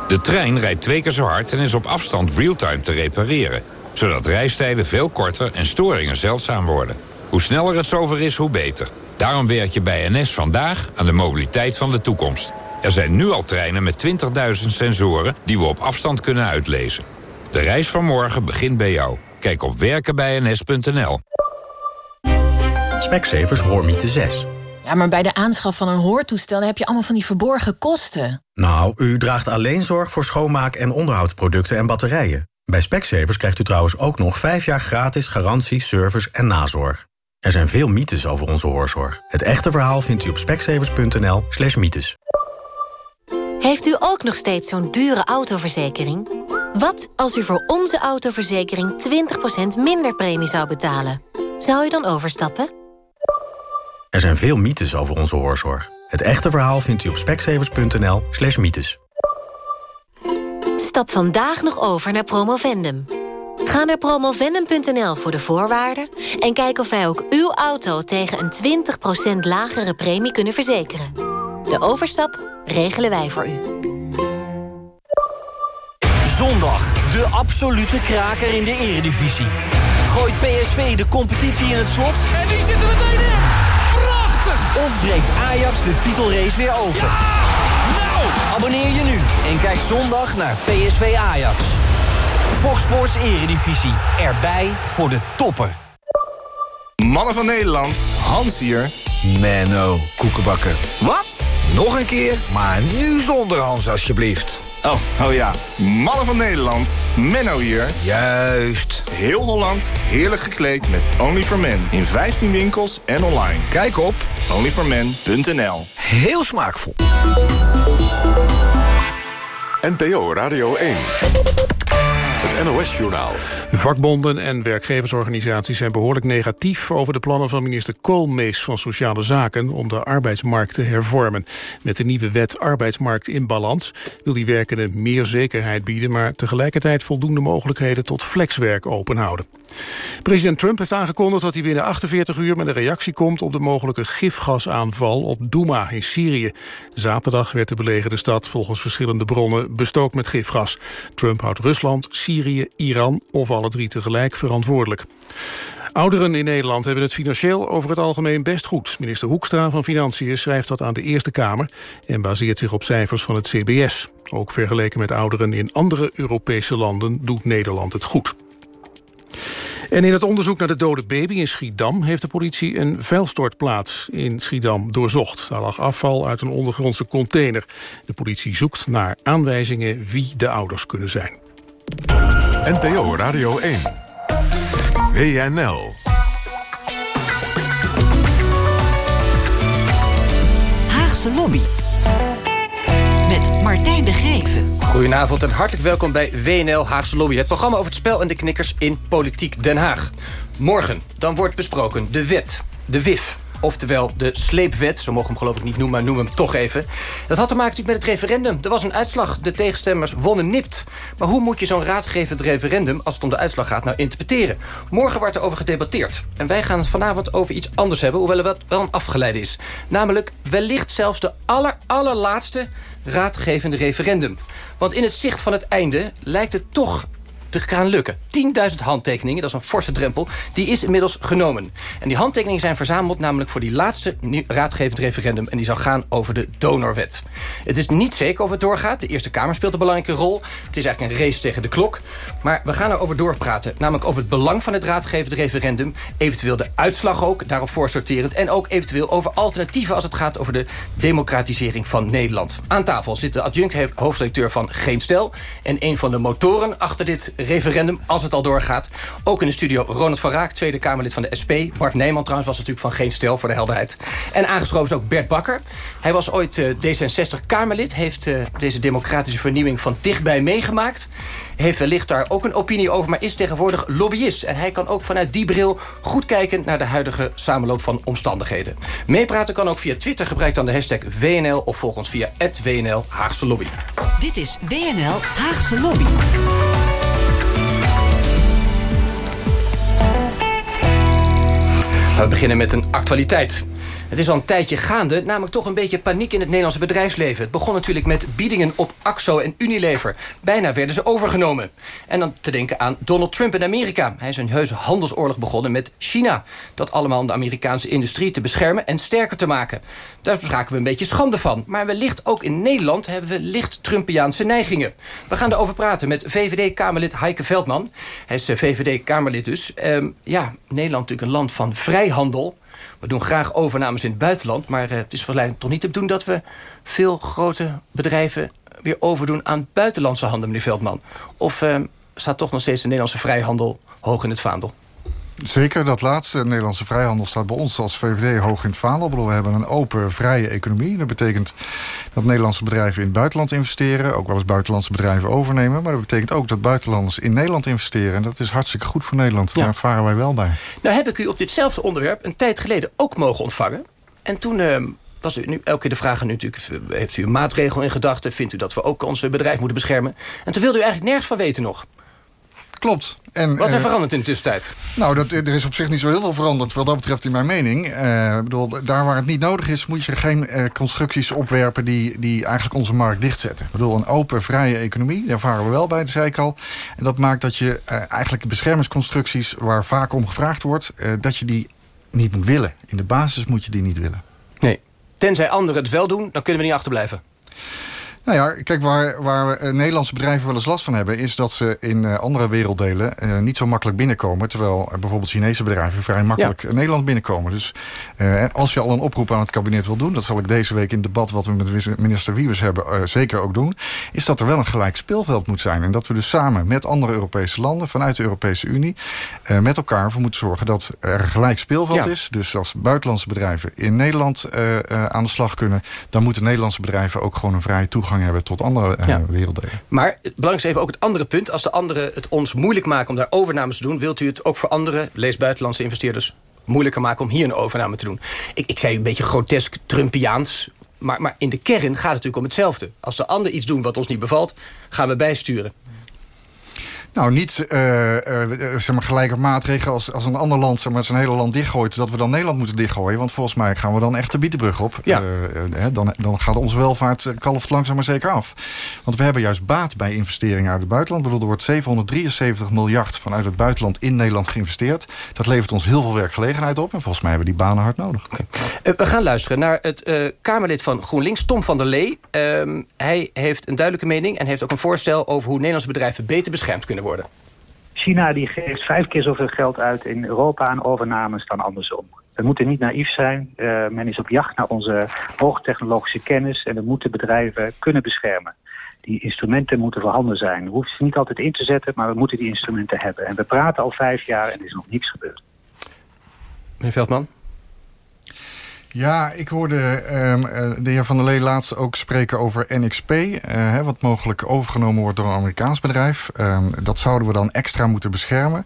De trein rijdt twee keer zo hard en is op afstand real-time te repareren... zodat reistijden veel korter en storingen zeldzaam worden. Hoe sneller het zover is, hoe beter. Daarom werk je bij NS vandaag aan de mobiliteit van de toekomst. Er zijn nu al treinen met 20.000 sensoren die we op afstand kunnen uitlezen. De reis van morgen begint bij jou. Kijk op werkenbijns.nl. Specsavers Hoormiete 6. Ja, maar bij de aanschaf van een hoortoestel heb je allemaal van die verborgen kosten. Nou, u draagt alleen zorg voor schoonmaak- en onderhoudsproducten en batterijen. Bij Specsavers krijgt u trouwens ook nog 5 jaar gratis garantie, service en nazorg. Er zijn veel mythes over onze hoorzorg. Het echte verhaal vindt u op specsavers.nl slash mythes. Heeft u ook nog steeds zo'n dure autoverzekering? Wat als u voor onze autoverzekering 20% minder premie zou betalen? Zou u dan overstappen? Er zijn veel mythes over onze hoorzorg. Het echte verhaal vindt u op specsavers.nl slash mythes. Stap vandaag nog over naar Promovendum. Ga naar promovendum.nl voor de voorwaarden... en kijk of wij ook uw auto tegen een 20% lagere premie kunnen verzekeren. De overstap regelen wij voor u. Zondag De absolute kraker in de eredivisie. Gooit PSV de competitie in het slot? En die zitten meteen in! Prachtig! Of breekt Ajax de titelrace weer open? Abonneer je nu en kijk zondag naar PSV Ajax. Fox Sports Eredivisie. Erbij voor de toppen. Mannen van Nederland, Hans hier. Menno, koekenbakker. Wat? Nog een keer, maar nu zonder Hans alsjeblieft. Oh, oh ja. Mannen van Nederland, Menno hier. Juist. Heel Holland, heerlijk gekleed met Only for Men. In 15 winkels en online. Kijk op onlyformen.nl Heel smaakvol. NPO Radio 1. Het NOS-journaal. Vakbonden en werkgeversorganisaties zijn behoorlijk negatief... over de plannen van minister Koolmees van Sociale Zaken... om de arbeidsmarkt te hervormen. Met de nieuwe wet Arbeidsmarkt in Balans... wil die werkenden meer zekerheid bieden... maar tegelijkertijd voldoende mogelijkheden tot flexwerk openhouden. President Trump heeft aangekondigd dat hij binnen 48 uur... met een reactie komt op de mogelijke gifgasaanval op Douma in Syrië. Zaterdag werd de belegerde stad volgens verschillende bronnen bestookt met gifgas. Trump houdt Rusland, Syrië, Iran of alle drie tegelijk verantwoordelijk. Ouderen in Nederland hebben het financieel over het algemeen best goed. Minister Hoekstra van Financiën schrijft dat aan de Eerste Kamer... en baseert zich op cijfers van het CBS. Ook vergeleken met ouderen in andere Europese landen doet Nederland het goed. En in het onderzoek naar de dode baby in Schiedam... heeft de politie een vuilstortplaats in Schiedam doorzocht. Daar lag afval uit een ondergrondse container. De politie zoekt naar aanwijzingen wie de ouders kunnen zijn. NPO Radio 1. WNL. Haagse Lobby. Martijn de Geven. Goedenavond en hartelijk welkom bij WNL Haagse Lobby. Het programma over het spel en de knikkers in Politiek Den Haag. Morgen dan wordt besproken de wet, de WIF. Oftewel de sleepwet, zo mogen we hem geloof ik niet noemen... maar noemen hem toch even. Dat had te maken met het referendum. Er was een uitslag, de tegenstemmers wonnen nipt. Maar hoe moet je zo'n raadgevend referendum... als het om de uitslag gaat, nou interpreteren? Morgen wordt er over gedebatteerd. En wij gaan het vanavond over iets anders hebben... hoewel het wel een afgeleide is. Namelijk wellicht zelfs de aller, allerlaatste raadgevende referendum. Want in het zicht van het einde lijkt het toch te gaan lukken. 10.000 handtekeningen, dat is een forse drempel, die is inmiddels genomen. En die handtekeningen zijn verzameld namelijk voor die laatste raadgevend referendum... en die zou gaan over de donorwet. Het is niet zeker of het doorgaat. De Eerste Kamer speelt een belangrijke rol. Het is eigenlijk een race tegen de klok. Maar we gaan erover doorpraten. Namelijk over het belang van het raadgevend referendum... eventueel de uitslag ook, daarop voorsorterend... en ook eventueel over alternatieven als het gaat over de democratisering van Nederland. Aan tafel zit de adjunct hoofdredacteur van Geen Stel... en een van de motoren achter dit referendum, als het al doorgaat. Ook in de studio Ronald van Raak, Tweede Kamerlid van de SP. Bart Nijman trouwens was natuurlijk van Geen Stel, voor de helderheid. En aangeschoven is ook Bert Bakker. Hij was ooit uh, D66-Kamerlid. Heeft uh, deze democratische vernieuwing van dichtbij meegemaakt. Heeft wellicht daar ook een opinie over, maar is tegenwoordig lobbyist. En hij kan ook vanuit die bril goed kijken naar de huidige samenloop van omstandigheden. Meepraten kan ook via Twitter. Gebruik dan de hashtag WNL of volg ons via WNL Haagse Lobby. Dit is WNL Haagse Lobby. We beginnen met een actualiteit. Het is al een tijdje gaande, namelijk toch een beetje paniek in het Nederlandse bedrijfsleven. Het begon natuurlijk met biedingen op Axo en Unilever. Bijna werden ze overgenomen. En dan te denken aan Donald Trump in Amerika. Hij is een heuse handelsoorlog begonnen met China. Dat allemaal om de Amerikaanse industrie te beschermen en sterker te maken. Daar spraken we een beetje schande van. Maar wellicht ook in Nederland hebben we licht Trumpiaanse neigingen. We gaan erover praten met VVD-Kamerlid Heike Veldman. Hij is VVD-Kamerlid dus. Um, ja, Nederland natuurlijk een land van vrijhandel. We doen graag overnames in het buitenland. Maar uh, het is volgens toch niet te doen dat we veel grote bedrijven weer overdoen aan buitenlandse handel, meneer Veldman. Of uh, staat toch nog steeds de Nederlandse vrijhandel hoog in het vaandel? Zeker, dat laatste. De Nederlandse vrijhandel staat bij ons als VVD hoog in het vaandel. We hebben een open, vrije economie. Dat betekent dat Nederlandse bedrijven in het buitenland investeren. Ook wel eens buitenlandse bedrijven overnemen. Maar dat betekent ook dat buitenlanders in Nederland investeren. En dat is hartstikke goed voor Nederland. Daar varen wij wel bij. Nou heb ik u op ditzelfde onderwerp een tijd geleden ook mogen ontvangen. En toen... Uh, was u nu elke keer de vraag nu natuurlijk... heeft u een maatregel in gedachten? Vindt u dat we ook onze bedrijf moeten beschermen? En toen wilde u eigenlijk nergens van weten nog. Klopt. En, Wat is er eh, veranderd in de tussentijd? Nou, dat, er is op zich niet zo heel veel veranderd wat dat betreft in mijn mening. Ik bedoel, daar waar het niet nodig is, moet je geen eh, constructies opwerpen die, die eigenlijk onze markt dichtzetten. Ik bedoel, een open, vrije economie, daar varen we wel bij, dat zei ik al. En dat maakt dat je eh, eigenlijk beschermingsconstructies waar vaak om gevraagd wordt, dat je die niet moet willen. In de basis moet je die niet willen. Nee. Tenzij anderen het wel doen, dan kunnen we niet achterblijven. Nou ja, kijk, waar, waar eh, Nederlandse bedrijven wel eens last van hebben... is dat ze in eh, andere werelddelen eh, niet zo makkelijk binnenkomen... terwijl bijvoorbeeld Chinese bedrijven vrij makkelijk Nederland binnenkomen. Dus als je al een oproep aan het kabinet wil doen... dat zal ik deze week in het debat wat we met minister Wiebes hebben... zeker ook doen, is dat er wel een gelijk speelveld moet zijn. En dat we dus samen met andere Europese landen... vanuit de Europese Unie met elkaar voor moeten zorgen... dat er een gelijk speelveld Ja. is. Dus als buitenlandse bedrijven in Nederland aan de slag kunnen... dan moeten Nederlandse bedrijven ook gewoon een vrije toegang hebben... tot andere eh, Ja. werelddelen. Maar belangrijkste is even ook het andere punt. Als de anderen het ons moeilijk maken om daar overnames te doen... wilt u het ook voor andere, lees buitenlandse investeerders... moeilijker maken om hier een overname te doen. Ik, ik zei een beetje grotesk Trumpiaans... Maar, maar in de kern gaat het natuurlijk om hetzelfde. Als de ander iets doen wat ons niet bevalt, gaan we bijsturen. Nou, niet eh, eh, zeg maar gelijke maatregelen als, als een ander land zeg maar, zijn hele land dichtgooit... dat we dan Nederland moeten dichtgooien. Want volgens mij gaan we dan echt de bietenbrug op. Ja. Eh, eh, dan, dan gaat onze welvaart eh, kalft langzaam maar zeker af. Want we hebben juist baat bij investeringen uit het buitenland. Ik bedoel, er wordt 773 miljard vanuit het buitenland in Nederland geïnvesteerd. Dat levert ons heel veel werkgelegenheid op. En volgens mij hebben we die banen hard nodig. Eh, we gaan luisteren naar het eh, Kamerlid van GroenLinks, Tom van der Lee. Ehm, hij heeft een duidelijke mening en heeft ook een voorstel... over hoe Nederlandse bedrijven beter beschermd kunnen worden. China die geeft vijf keer zoveel geld uit in Europa aan overnames dan andersom. We moeten niet naïef zijn. Eh, men is op jacht naar onze hoogtechnologische kennis... en we moeten bedrijven kunnen beschermen. Die instrumenten moeten voorhanden zijn. We hoeven ze niet altijd in te zetten, maar we moeten die instrumenten hebben. En we praten al vijf jaar en er is nog niets gebeurd. Meneer Veldman? Ja, ik hoorde ehm, eh, de heer Van der Lee laatst ook spreken over NXP... eh, wat mogelijk overgenomen wordt door een Amerikaans bedrijf. Ehm, dat zouden we dan extra moeten beschermen.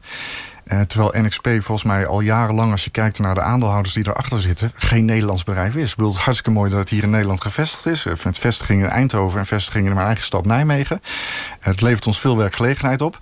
Eh, terwijl NXP volgens mij al jarenlang, als je kijkt naar de aandeelhouders die erachter zitten, geen Nederlands bedrijf is. Ik bedoel, het is hartstikke mooi dat het hier in Nederland gevestigd is. Met vestigingen in Eindhoven en vestigingen in mijn eigen stad Nijmegen. Het levert ons veel werkgelegenheid op.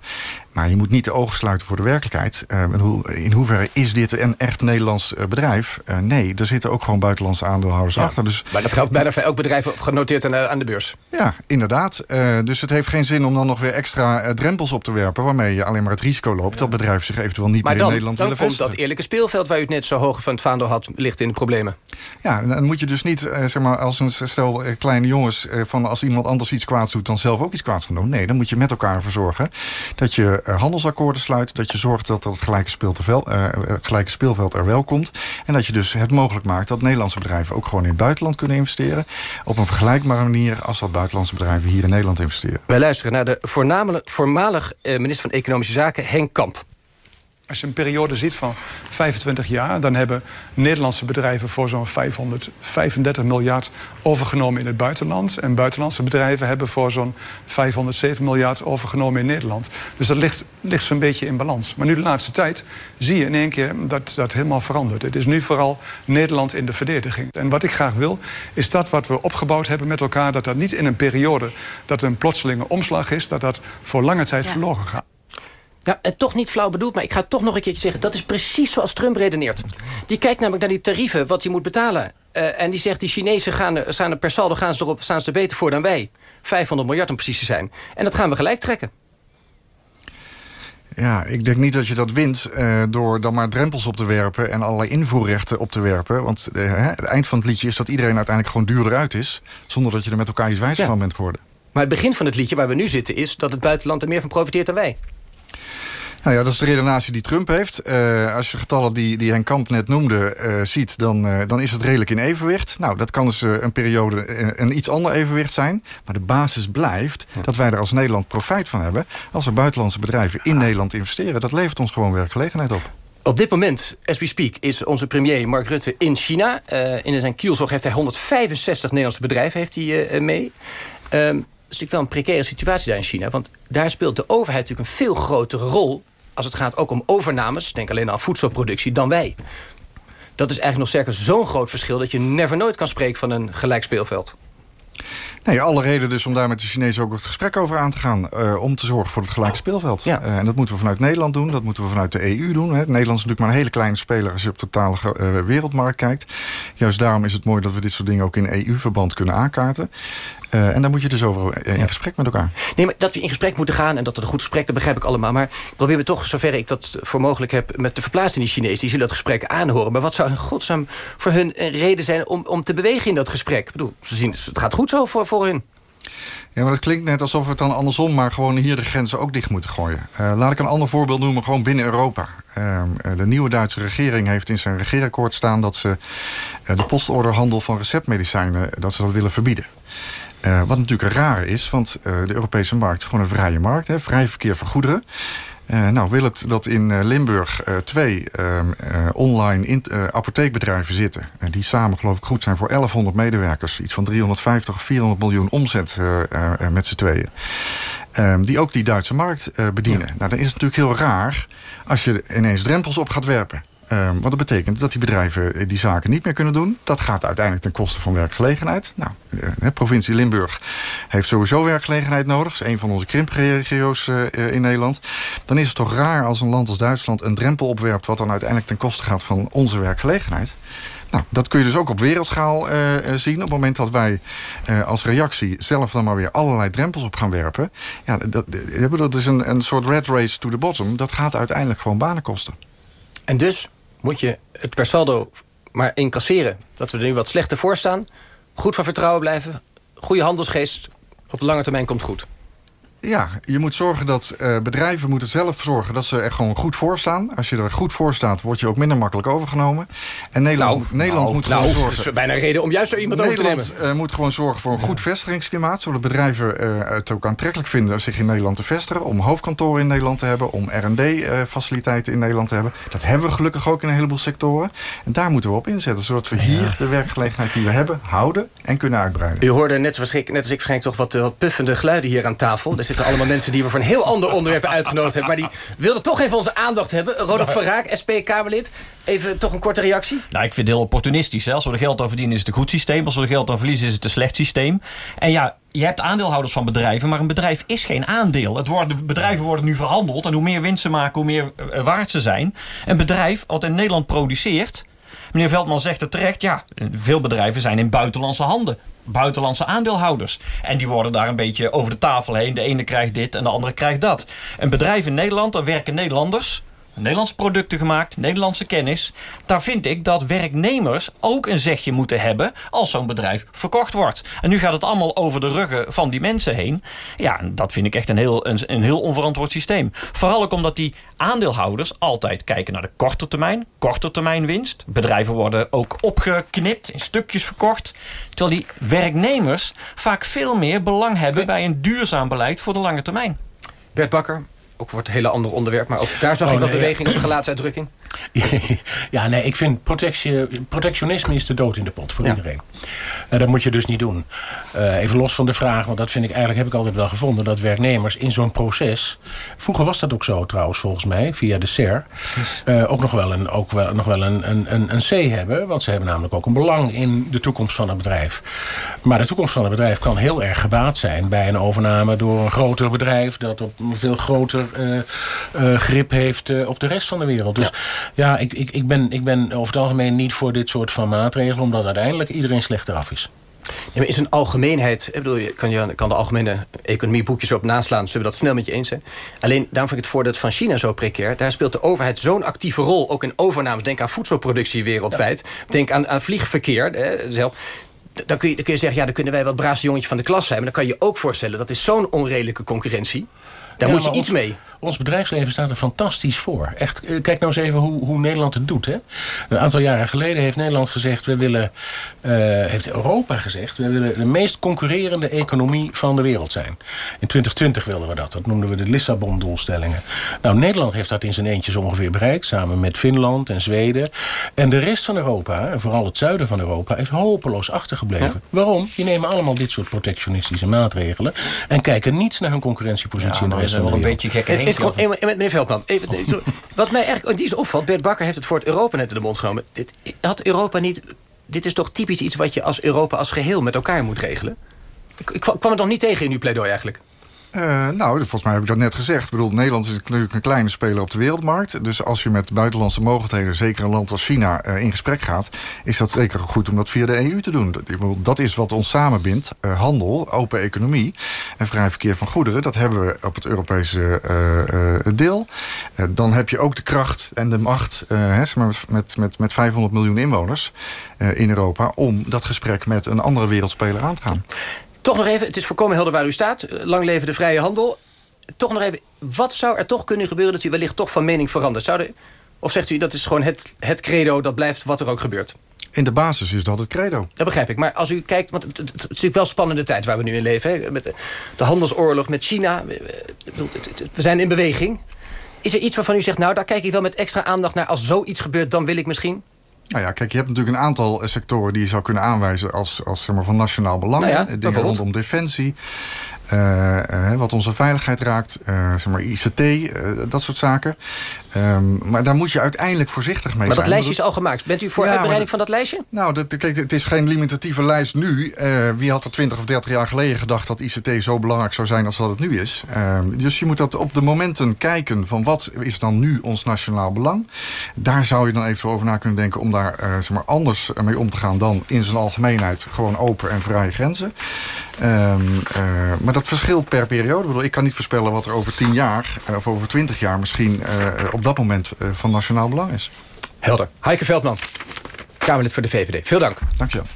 Maar je moet niet de ogen sluiten voor de werkelijkheid. Eh, in hoe- in hoeverre is dit een echt Nederlands eh, bedrijf? Eh, nee, er zitten ook gewoon buitenlandse aandeelhouders achter. Dus Maar dat geldt bijna voor elk bedrijf genoteerd aan de, beurs. ja, inderdaad. Dus het heeft geen zin om dan nog weer extra drempels op te werpen... waarmee je alleen maar het risico loopt dat bedrijven zich eventueel niet Maar meer in dan, Nederland dan willen komt vestigen. dat eerlijke speelveld... waar u het net zo hoog van het vaandel had, ligt in de problemen. Ja, dan moet je dus niet, zeg maar, als een stel kleine jongens... van als iemand anders iets kwaads doet, dan zelf ook iets kwaads gaan doen. Nee, dan moet je met elkaar ervoor zorgen dat je handelsakkoorden sluit... dat je zorgt dat dat gelijke, speelveld, eh, eh, gelijke speelveld er wel komt... en dat je dus het mogelijk maakt dat Nederlandse bedrijven... ook gewoon in het buitenland kunnen investeren... op een vergelijkbare manier als dat buitenlandse bedrijven hier in Nederland investeren. Wij luisteren naar de voormalig eh, minister van Economische Zaken, Henk Kamp. Als je een periode ziet van 25 jaar... dan hebben Nederlandse bedrijven voor zo'n 535 miljard overgenomen in het buitenland. En buitenlandse bedrijven hebben voor zo'n 507 miljard overgenomen in Nederland. Dus dat ligt, ligt zo'n beetje in balans. Maar nu de laatste tijd zie je in één keer dat dat helemaal verandert. Het is nu vooral Nederland in de verdediging. En wat ik graag wil, is dat wat we opgebouwd hebben met elkaar... dat dat niet in een periode dat een plotselinge omslag is... dat dat voor lange tijd verloren gaat. Ja, en toch niet flauw bedoeld, maar ik ga het toch nog een keertje zeggen. Dat is precies zoals Trump redeneert. Die kijkt namelijk naar die tarieven, wat je moet betalen. Eh, en die zegt, die Chinezen gaan, er- staan er per saldo gaan ze erop, staan ze er beter voor dan wij. 500 miljard om precies te zijn. En dat gaan we gelijk trekken. Ja, ik denk niet dat je dat wint eh, door dan maar drempels op te werpen... en allerlei invoerrechten op te werpen. Want eh, hè, het eind van het liedje is dat iedereen uiteindelijk gewoon duurder uit is... zonder dat je er met elkaar iets wijzer Ja. van bent geworden. Maar het begin van het liedje waar we nu zitten... is dat het buitenland er meer van profiteert dan wij. Nou ja, dat is de redenatie die Trump heeft. Eh, als je getallen die, die Henk Kamp net noemde eh, ziet... Dan, eh, dan is het redelijk in evenwicht. Nou, dat kan dus een periode een iets ander evenwicht zijn. Maar de basis blijft dat wij er als Nederland profijt van hebben... als er buitenlandse bedrijven in Nederland investeren. Dat levert ons gewoon werkgelegenheid op. Op dit moment, as we speak, is onze premier Mark Rutte in China. In zijn kielzog heeft hij 165 Nederlandse bedrijven heeft hij, mee. Het is natuurlijk wel een precaire situatie daar in China. Want daar speelt de overheid natuurlijk een veel grotere rol... als het gaat ook om overnames, denk alleen aan voedselproductie, dan wij. Dat is eigenlijk nog sterker zo'n groot verschil... dat je never nooit kan spreken van een gelijk speelveld. Nee, alle reden dus om daar met de Chinezen ook het gesprek over aan te gaan. Uh, om te zorgen voor het gelijke speelveld. Ja. Uh, en dat moeten we vanuit Nederland doen. Dat moeten we vanuit de EU doen. Hè. Nederland is natuurlijk maar een hele kleine speler als je op de totale uh, wereldmarkt kijkt. Juist daarom is het mooi dat we dit soort dingen ook in EU-verband kunnen aankaarten. Uh, en daar moet je dus over in gesprek met elkaar. Nee, maar dat we in gesprek moeten gaan en dat het een goed gesprek, dat begrijp ik allemaal. Maar ik probeer me toch, zover ik dat voor mogelijk heb, met te verplaatsen in die Chinezen. Die zullen dat gesprek aanhoren. Maar wat zou in godsnaam voor hun een reden zijn om, om te bewegen in dat gesprek? Ik bedoel, ze zien, het gaat goed zo voor, voor hun. Ja, maar dat klinkt net alsof we het dan andersom... maar gewoon hier de grenzen ook dicht moeten gooien. Uh, laat ik een ander voorbeeld noemen, gewoon binnen Europa. Uh, de nieuwe Duitse regering heeft in zijn regeerakkoord staan... dat ze de postorderhandel van receptmedicijnen dat ze dat willen verbieden. Uh, wat natuurlijk raar is, want uh, de Europese markt is gewoon een vrije markt. Hè, vrij verkeer van goederen. Uh, nou, wil het dat in Limburg twee online in, apotheekbedrijven zitten... die samen geloof ik goed zijn voor 1100 medewerkers... iets van 350 of 400 miljoen omzet met z'n tweeën... Ehm, die ook die Duitse markt bedienen. Nou, dan is het natuurlijk heel raar als je ineens drempels op gaat werpen. Um, wat dat betekent dat die bedrijven die zaken niet meer kunnen doen. Dat gaat uiteindelijk ten koste van werkgelegenheid. Nou, de provincie Limburg heeft sowieso werkgelegenheid nodig. Dat is een van onze krimpregio's in Nederland. Dan is het toch raar als een land als Duitsland een drempel opwerpt... wat dan uiteindelijk ten koste gaat van onze werkgelegenheid. Nou, dat kun je dus ook op wereldschaal zien. Op het moment dat wij als reactie zelf dan maar weer allerlei drempels op gaan werpen. Ja, dat, is een, een soort red race to the bottom. Dat gaat uiteindelijk gewoon banen kosten. En dus moet je het per saldo maar incasseren. Dat we er nu wat slechter voor staan. Goed van vertrouwen blijven. Goede handelsgeest. Op de lange termijn komt goed. Ja, je moet zorgen dat uh, bedrijven moeten zelf zorgen dat ze er gewoon goed voor staan. Als je er goed voor staat, word je ook minder makkelijk overgenomen. En Nederland, nou, Nederland nou, moet nou, gewoon zorgen... Dat is bijna een reden om juist zo iemand Nederland, over te nemen. Uh, moet gewoon zorgen voor een goed vestigingsklimaat. Zodat bedrijven uh, het ook aantrekkelijk vinden zich in Nederland te vestigen. Om hoofdkantoren in Nederland te hebben. Om R&D-faciliteiten in Nederland te hebben. Dat hebben we gelukkig ook in een heleboel sectoren. En daar moeten we op inzetten. Zodat we hier ja. de werkgelegenheid die we hebben houden en kunnen uitbreiden. U hoorde net zoals ik, net als ik waarschijnlijk toch wat, wat puffende geluiden hier aan tafel. Zitten allemaal mensen die we voor een heel ander onderwerp uitgenodigd hebben. Maar die wilden toch even onze aandacht hebben. Ronald van Raak, SP-Kamerlid. Even toch een korte reactie. Nou, ik vind het heel opportunistisch. Hè. Als we er geld aan verdienen is het een goed systeem. Als we er geld aan verliezen is het een slecht systeem. En ja, je hebt aandeelhouders van bedrijven, maar een bedrijf is geen aandeel. Het worden, bedrijven worden nu verhandeld. En hoe meer winst ze maken, hoe meer waard ze zijn. Een bedrijf wat in Nederland produceert... Meneer Veldman zegt het terecht, ja, veel bedrijven zijn in buitenlandse handen. Buitenlandse aandeelhouders. En die worden daar een beetje over de tafel heen. De ene krijgt dit en de andere krijgt dat. Een bedrijf in Nederland, daar werken Nederlanders. Nederlandse producten gemaakt, Nederlandse kennis. Daar vind ik dat werknemers ook een zegje moeten hebben als zo'n bedrijf verkocht wordt. En nu gaat het allemaal over de ruggen van die mensen heen. Ja, dat vind ik echt een heel, een, een heel onverantwoord systeem. Vooral ook omdat die aandeelhouders altijd kijken naar de korte termijn, korte termijn winst. Bedrijven worden ook opgeknipt, in stukjes verkocht. Terwijl die werknemers vaak veel meer belang hebben bij een duurzaam beleid voor de lange termijn. Bert Bakker, ook wordt een hele ander onderwerp. Maar ook daar zag oh, ik wat nee, beweging ja. op de gelaatsuitdrukking. ja, nee, ik vind protectionisme is de dood in de pot voor ja. iedereen. Uh, dat moet je dus niet doen. Uh, even los van de vraag, want dat vind ik eigenlijk heb ik altijd wel gevonden... dat werknemers in zo'n proces... Vroeger was dat ook zo trouwens volgens mij, via de SER... Uh, ook nog wel, een, ook wel, nog wel een, een, een C hebben. Want ze hebben namelijk ook een belang in de toekomst van het bedrijf. Maar de toekomst van het bedrijf kan heel erg gebaat zijn... bij een overname door een groter bedrijf... dat op een veel groter grip heeft op de rest van de wereld. Dus ja, ik, ik, ik, ben, ik ben over het algemeen niet voor dit soort van maatregelen... omdat uiteindelijk iedereen slechter af is. Ja, maar is een algemeenheid... Ik bedoel, je kan, je kan de algemene economieboekjes op naslaan... zullen we dat snel met je eens zijn. Alleen, daarom vind ik het voordeel van China zo precair. Daar speelt de overheid zo'n actieve rol. Ook in overnames. Denk aan voedselproductie wereldwijd. Ja. Denk aan, aan vliegverkeer. Hè, zelf. Dan kun, je, dan kun je zeggen, ja, dan kunnen wij wat braafste jongetje van de klas zijn. Maar dan kan je ook voorstellen, dat is zo'n onredelijke concurrentie. Daar ja, moet je iets ons, mee. Ons bedrijfsleven staat er fantastisch voor. Echt, kijk nou eens even hoe, hoe Nederland het doet. Hè? Een aantal jaren geleden heeft Nederland gezegd... we willen, uh, heeft Europa gezegd... we willen de meest concurrerende economie van de wereld zijn. In 2020 wilden we dat. Dat noemden we de Lissabon-doelstellingen. Nou, Nederland heeft dat in zijn eentje zo ongeveer bereikt... samen met Finland en Zweden. En de rest van Europa, en vooral het zuiden van Europa... is hopeloos achtergebleven. Ja? Waarom? Die nemen allemaal dit soort protectionistische maatregelen... en kijken niet naar hun concurrentiepositie ja, in de rest wel een beetje gekke Henk. Meneer Veldman, even, wat mij eigenlijk die is opvalt... Bert Bakker heeft het voor het Europa net in de mond genomen. Dit, had Europa niet... Dit is toch typisch iets wat je als Europa als geheel met elkaar moet regelen? Ik, ik kwam het nog niet tegen in uw pleidooi eigenlijk. Uh, nou, volgens mij heb ik dat net gezegd. Ik bedoel, Nederland is natuurlijk een kleine speler op de wereldmarkt. Dus als je met buitenlandse mogelijkheden, zeker een land als China, uh, in gesprek gaat... is dat zeker goed om dat via de EU te doen. Dat, is wat ons samenbindt. Uh, handel, open economie en vrij verkeer van goederen. Dat hebben we op het Europese deel. dan heb je ook de kracht en de macht hè, met, met, met 500 miljoen inwoners in Europa... om dat gesprek met een andere wereldspeler aan te gaan. Toch nog even, het is voorkomen helder waar u staat. Lang leven de vrije handel. Toch nog even, wat zou er toch kunnen gebeuren... dat u wellicht toch van mening verandert? Zou de, of zegt u, dat is gewoon het, het credo, dat blijft wat er ook gebeurt? In de basis is dat het credo. Dat begrijp ik. Maar als u kijkt, want het, is natuurlijk wel een spannende tijd waar we nu in leven. Hè? Met de, de handelsoorlog met China. We zijn in beweging. Is er iets waarvan u zegt, nou daar kijk ik wel met extra aandacht naar. Als zoiets gebeurt, dan wil ik misschien... Nou ja, kijk, je hebt natuurlijk een aantal sectoren die je zou kunnen aanwijzen als, als zeg maar, van nationaal belang. Nou ja, Dingen rondom defensie. Uh, wat onze veiligheid raakt, uh, zeg maar ICT, dat soort zaken. Um, maar daar moet je uiteindelijk voorzichtig mee maar zijn. Maar dat lijstje is al gemaakt. Bent u voor ja, uitbreiding van dat lijstje? Nou, dat, kijk, het is geen limitatieve lijst nu. wie had er 20 of 30 jaar geleden gedacht dat ICT zo belangrijk zou zijn als dat het nu is? Um, dus je moet dat op de momenten kijken van wat is dan nu ons nationaal belang. Daar zou je dan even over na kunnen denken om daar zeg maar anders mee om te gaan dan in zijn algemeenheid gewoon open en vrije grenzen. Um, uh, maar dat verschilt per periode. Ik, bedoel, ik kan niet voorspellen wat er over 10 jaar uh, of over 20 jaar misschien uh, op dat moment van nationaal belang is. Helder. Heike Veldman, Kamerlid voor de VVD. Veel dank. Dank je wel.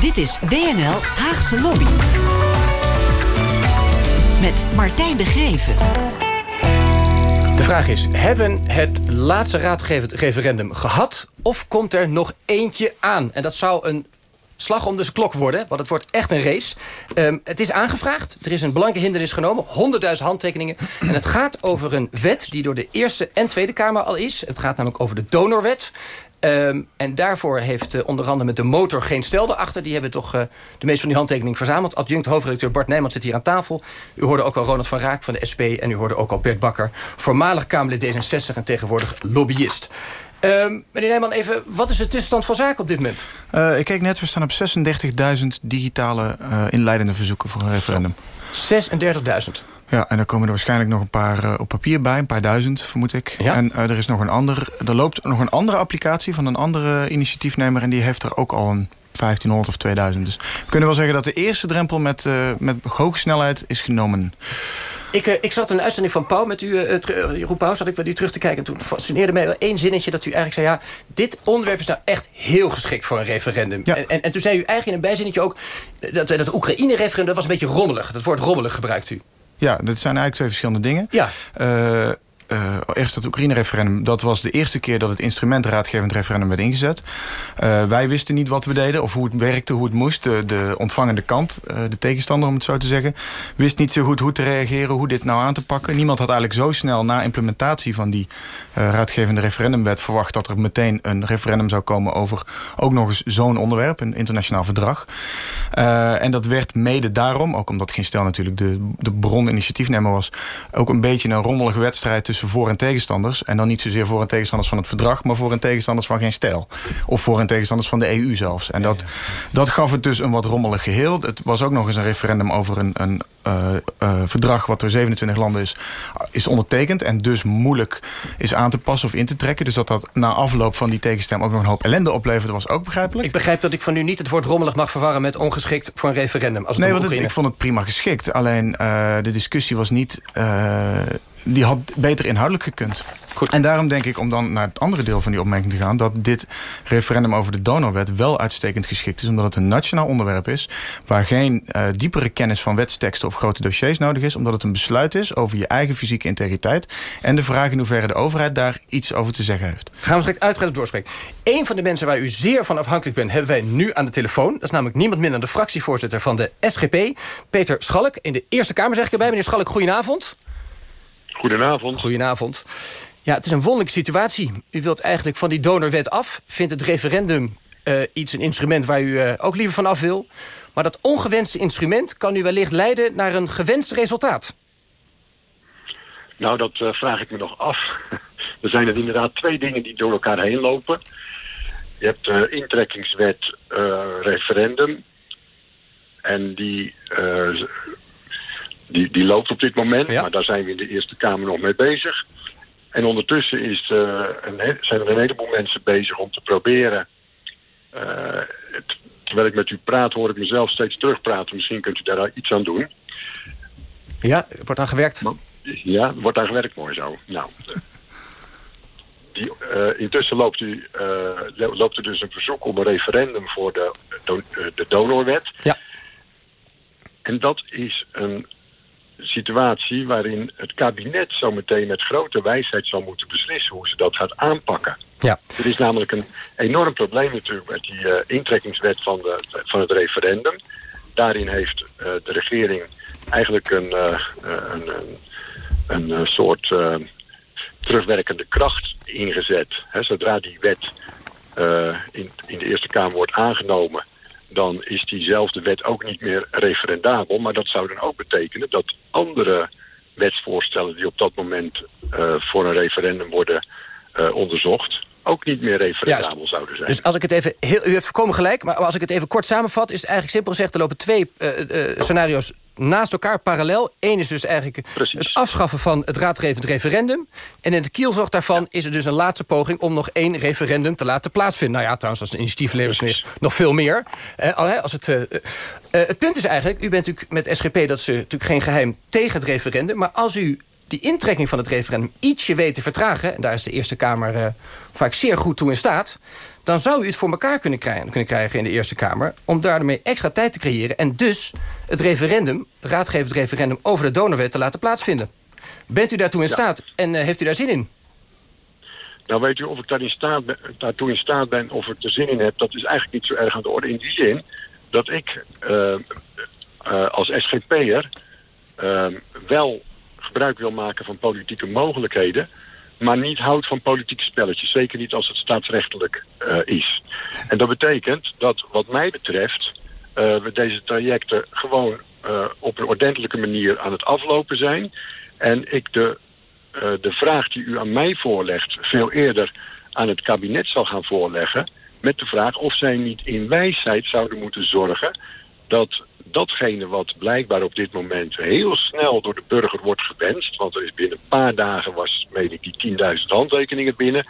Dit is WNL Haagse Lobby. Met Martijn de Geven. De vraag is, hebben het laatste raadgevend referendum gehad... of komt er nog eentje aan? En dat zou een slag om de klok worden. Want het wordt echt een race. Um, het is aangevraagd. Er is een belangrijke hindernis genomen. 100.000 handtekeningen. En het gaat over een wet die door de Eerste en Tweede Kamer al is. Het gaat namelijk over de donorwet. Um, en daarvoor heeft uh, onder andere met de motor geen stelde achter. Die hebben toch uh, de meeste van die handtekeningen verzameld. Adjunct hoofdredacteur Bart Nijman zit hier aan tafel. U hoorde ook al Ronald van Raak van de SP. En u hoorde ook al Bert Bakker. Voormalig Kamerlid D66 en tegenwoordig lobbyist. Um, meneer Nijman, even, wat is de tussenstand van zaken op dit moment? Uh, ik kijk net, we staan op 36.000 digitale uh, inleidende verzoeken voor een referendum. 36.000? Ja, en er komen er waarschijnlijk nog een paar uh, op papier bij. Een paar duizend, vermoed ik. Ja? En er is nog een ander... Er loopt nog een andere applicatie van een andere initiatiefnemer... en die heeft er ook al een 1500 of 2000. Dus we kunnen wel zeggen dat de eerste drempel met, met hoge snelheid is genomen. Ik, uh, ik zat in een uitzending van Pauw met u, uh, Jeroen Pauw, zat ik bij u terug te kijken. En toen fascineerde mij wel één zinnetje dat u eigenlijk zei... ja, dit onderwerp is nou echt heel geschikt voor een referendum. Ja. En, en, en, toen zei u eigenlijk in een bijzinnetje ook... dat, dat Oekraïne-referendum was een beetje rommelig. Dat woord rommelig gebruikt u. Ja, dat zijn eigenlijk twee verschillende dingen. Ja. Uh, uh, eerst het Oekraïne-referendum. Dat was de eerste keer dat het instrument raadgevend referendum werd ingezet. Uh, wij wisten niet wat we deden of hoe het werkte, hoe het moest. De, de ontvangende kant, uh, de tegenstander om het zo te zeggen... wist niet zo goed hoe te reageren, hoe dit nou aan te pakken. Niemand had eigenlijk zo snel na implementatie van die raadgevende referendumwet... verwacht dat er meteen een referendum zou komen over ook nog eens zo'n onderwerp. Een internationaal verdrag. en dat werd mede daarom, ook omdat geen stel natuurlijk de, de bron initiatiefnemer was... ook een beetje een rommelige wedstrijd tussen voor- en tegenstanders. En dan niet zozeer voor- en tegenstanders van het verdrag... maar voor- en tegenstanders van geen stijl. Of voor- en tegenstanders van de EU zelfs. En dat, dat gaf het dus een wat rommelig geheel. Het was ook nog eens een referendum over een, een uh, uh, verdrag... wat door 27 landen is, is ondertekend... en dus moeilijk is aan te passen of in te trekken. Dus dat dat na afloop van die tegenstem ook nog een hoop ellende opleverde... was ook begrijpelijk. Ik begrijp dat ik van u niet het woord rommelig mag verwarren... met ongeschikt voor een referendum. Als het nee, want het, ik vond het prima geschikt. Alleen uh, de discussie was niet die had beter inhoudelijk gekund. Goed. En daarom denk ik, om dan naar het andere deel van die opmerking te gaan... dat dit referendum over de donorwet wel uitstekend geschikt is... omdat het een nationaal onderwerp is... waar geen uh, diepere kennis van wetsteksten of grote dossiers nodig is... omdat het een besluit is over je eigen fysieke integriteit... en de vraag in hoeverre de overheid daar iets over te zeggen heeft. Gaan we straks uitgebreid doorspreken. Eén van de mensen waar u zeer van afhankelijk bent... hebben wij nu aan de telefoon. Dat is namelijk niemand minder dan de fractievoorzitter van de SGP... Peter Schalk. In de Eerste Kamer zeg ik erbij. Meneer Schalk, goedenavond. Goedenavond. Goedenavond. Ja, het is een wonderlijke situatie. U wilt eigenlijk van die donorwet af. Vindt het referendum uh, iets, een instrument waar u uh, ook liever van af wil. Maar dat ongewenste instrument kan u wellicht leiden naar een gewenst resultaat. Nou, dat uh, vraag ik me nog af. er zijn er inderdaad twee dingen die door elkaar heen lopen. Je hebt de intrekkingswet referendum. En die, eh, die, die loopt op dit moment, maar daar zijn we in de Eerste Kamer nog mee bezig. En ondertussen is, eh, een, zijn er een heleboel mensen bezig om te proberen... eh, het- terwijl ik met u praat, hoor ik mezelf steeds terugpraten. Misschien kunt u daar iets aan doen. Ja, wordt aan gewerkt. Ja, wordt aan gewerkt, mooi zo. Nou, eh, die, intussen loopt, u, lo- loopt er dus een verzoek om een referendum voor de, de donorwet. Ja. En dat is een situatie waarin het kabinet zo meteen met grote wijsheid zal moeten beslissen hoe ze dat gaat aanpakken. Ja. Er is namelijk een enorm probleem natuurlijk met die eh, intrekkingswet van, de, van het referendum. Daarin heeft eh, de regering eigenlijk een, eh, een, een, een, soort terugwerkende kracht ingezet. Zodra die wet in, in de Eerste Kamer wordt aangenomen... dan is diezelfde wet ook niet meer referendabel. Maar dat zou dan ook betekenen dat andere wetsvoorstellen... die op dat moment eh, voor een referendum worden eh, onderzocht... ook niet meer referendabel zouden zijn. Dus als ik het even... Heel, u heeft voorkomen gelijk, maar als ik het even kort samenvat... is het eigenlijk simpel gezegd, er lopen twee eh, scenario's naast elkaar parallel. Eén is dus eigenlijk het afschaffen van het raadgevend referendum. En in het kielzog daarvan is er dus een laatste poging... om nog één referendum te laten plaatsvinden. Nou ja, trouwens, als een initiatieflevering is, nog veel meer. Eh, als het, eh, eh, het punt is eigenlijk, u bent natuurlijk met SGP... dat eh, natuurlijk geen geheim tegen het referendum... maar als u die intrekking van het referendum ietsje weet te vertragen... en daar is de Eerste Kamer eh, vaak zeer goed toe in staat... dan zou u het voor elkaar kunnen krijgen, kunnen krijgen in de Eerste Kamer... om daarmee extra tijd te creëren... en dus het referendum, raadgevend referendum... over de donorwet te laten plaatsvinden. Bent u daartoe in staat en eh, heeft u daar zin in? Nou weet u of ik daar in staat ben, daartoe in staat ben of ik er zin in heb... dat is eigenlijk niet zo erg aan de orde. In die zin dat ik eh, eh, als SGP'er wel gebruik wil maken van politieke mogelijkheden... maar niet houdt van politieke spelletjes. Zeker niet als het staatsrechtelijk eh, is. En dat betekent dat wat mij betreft... eh, we deze trajecten gewoon eh, op een ordentelijke manier aan het aflopen zijn... en ik de de vraag die u aan mij voorlegt... veel eerder aan het kabinet zal gaan voorleggen... met de vraag of zij niet in wijsheid zouden moeten zorgen... dat datgene wat blijkbaar op dit moment heel snel door de burger wordt gewenst... want er is binnen een paar dagen was, meen ik, die 10.000 handtekeningen binnen...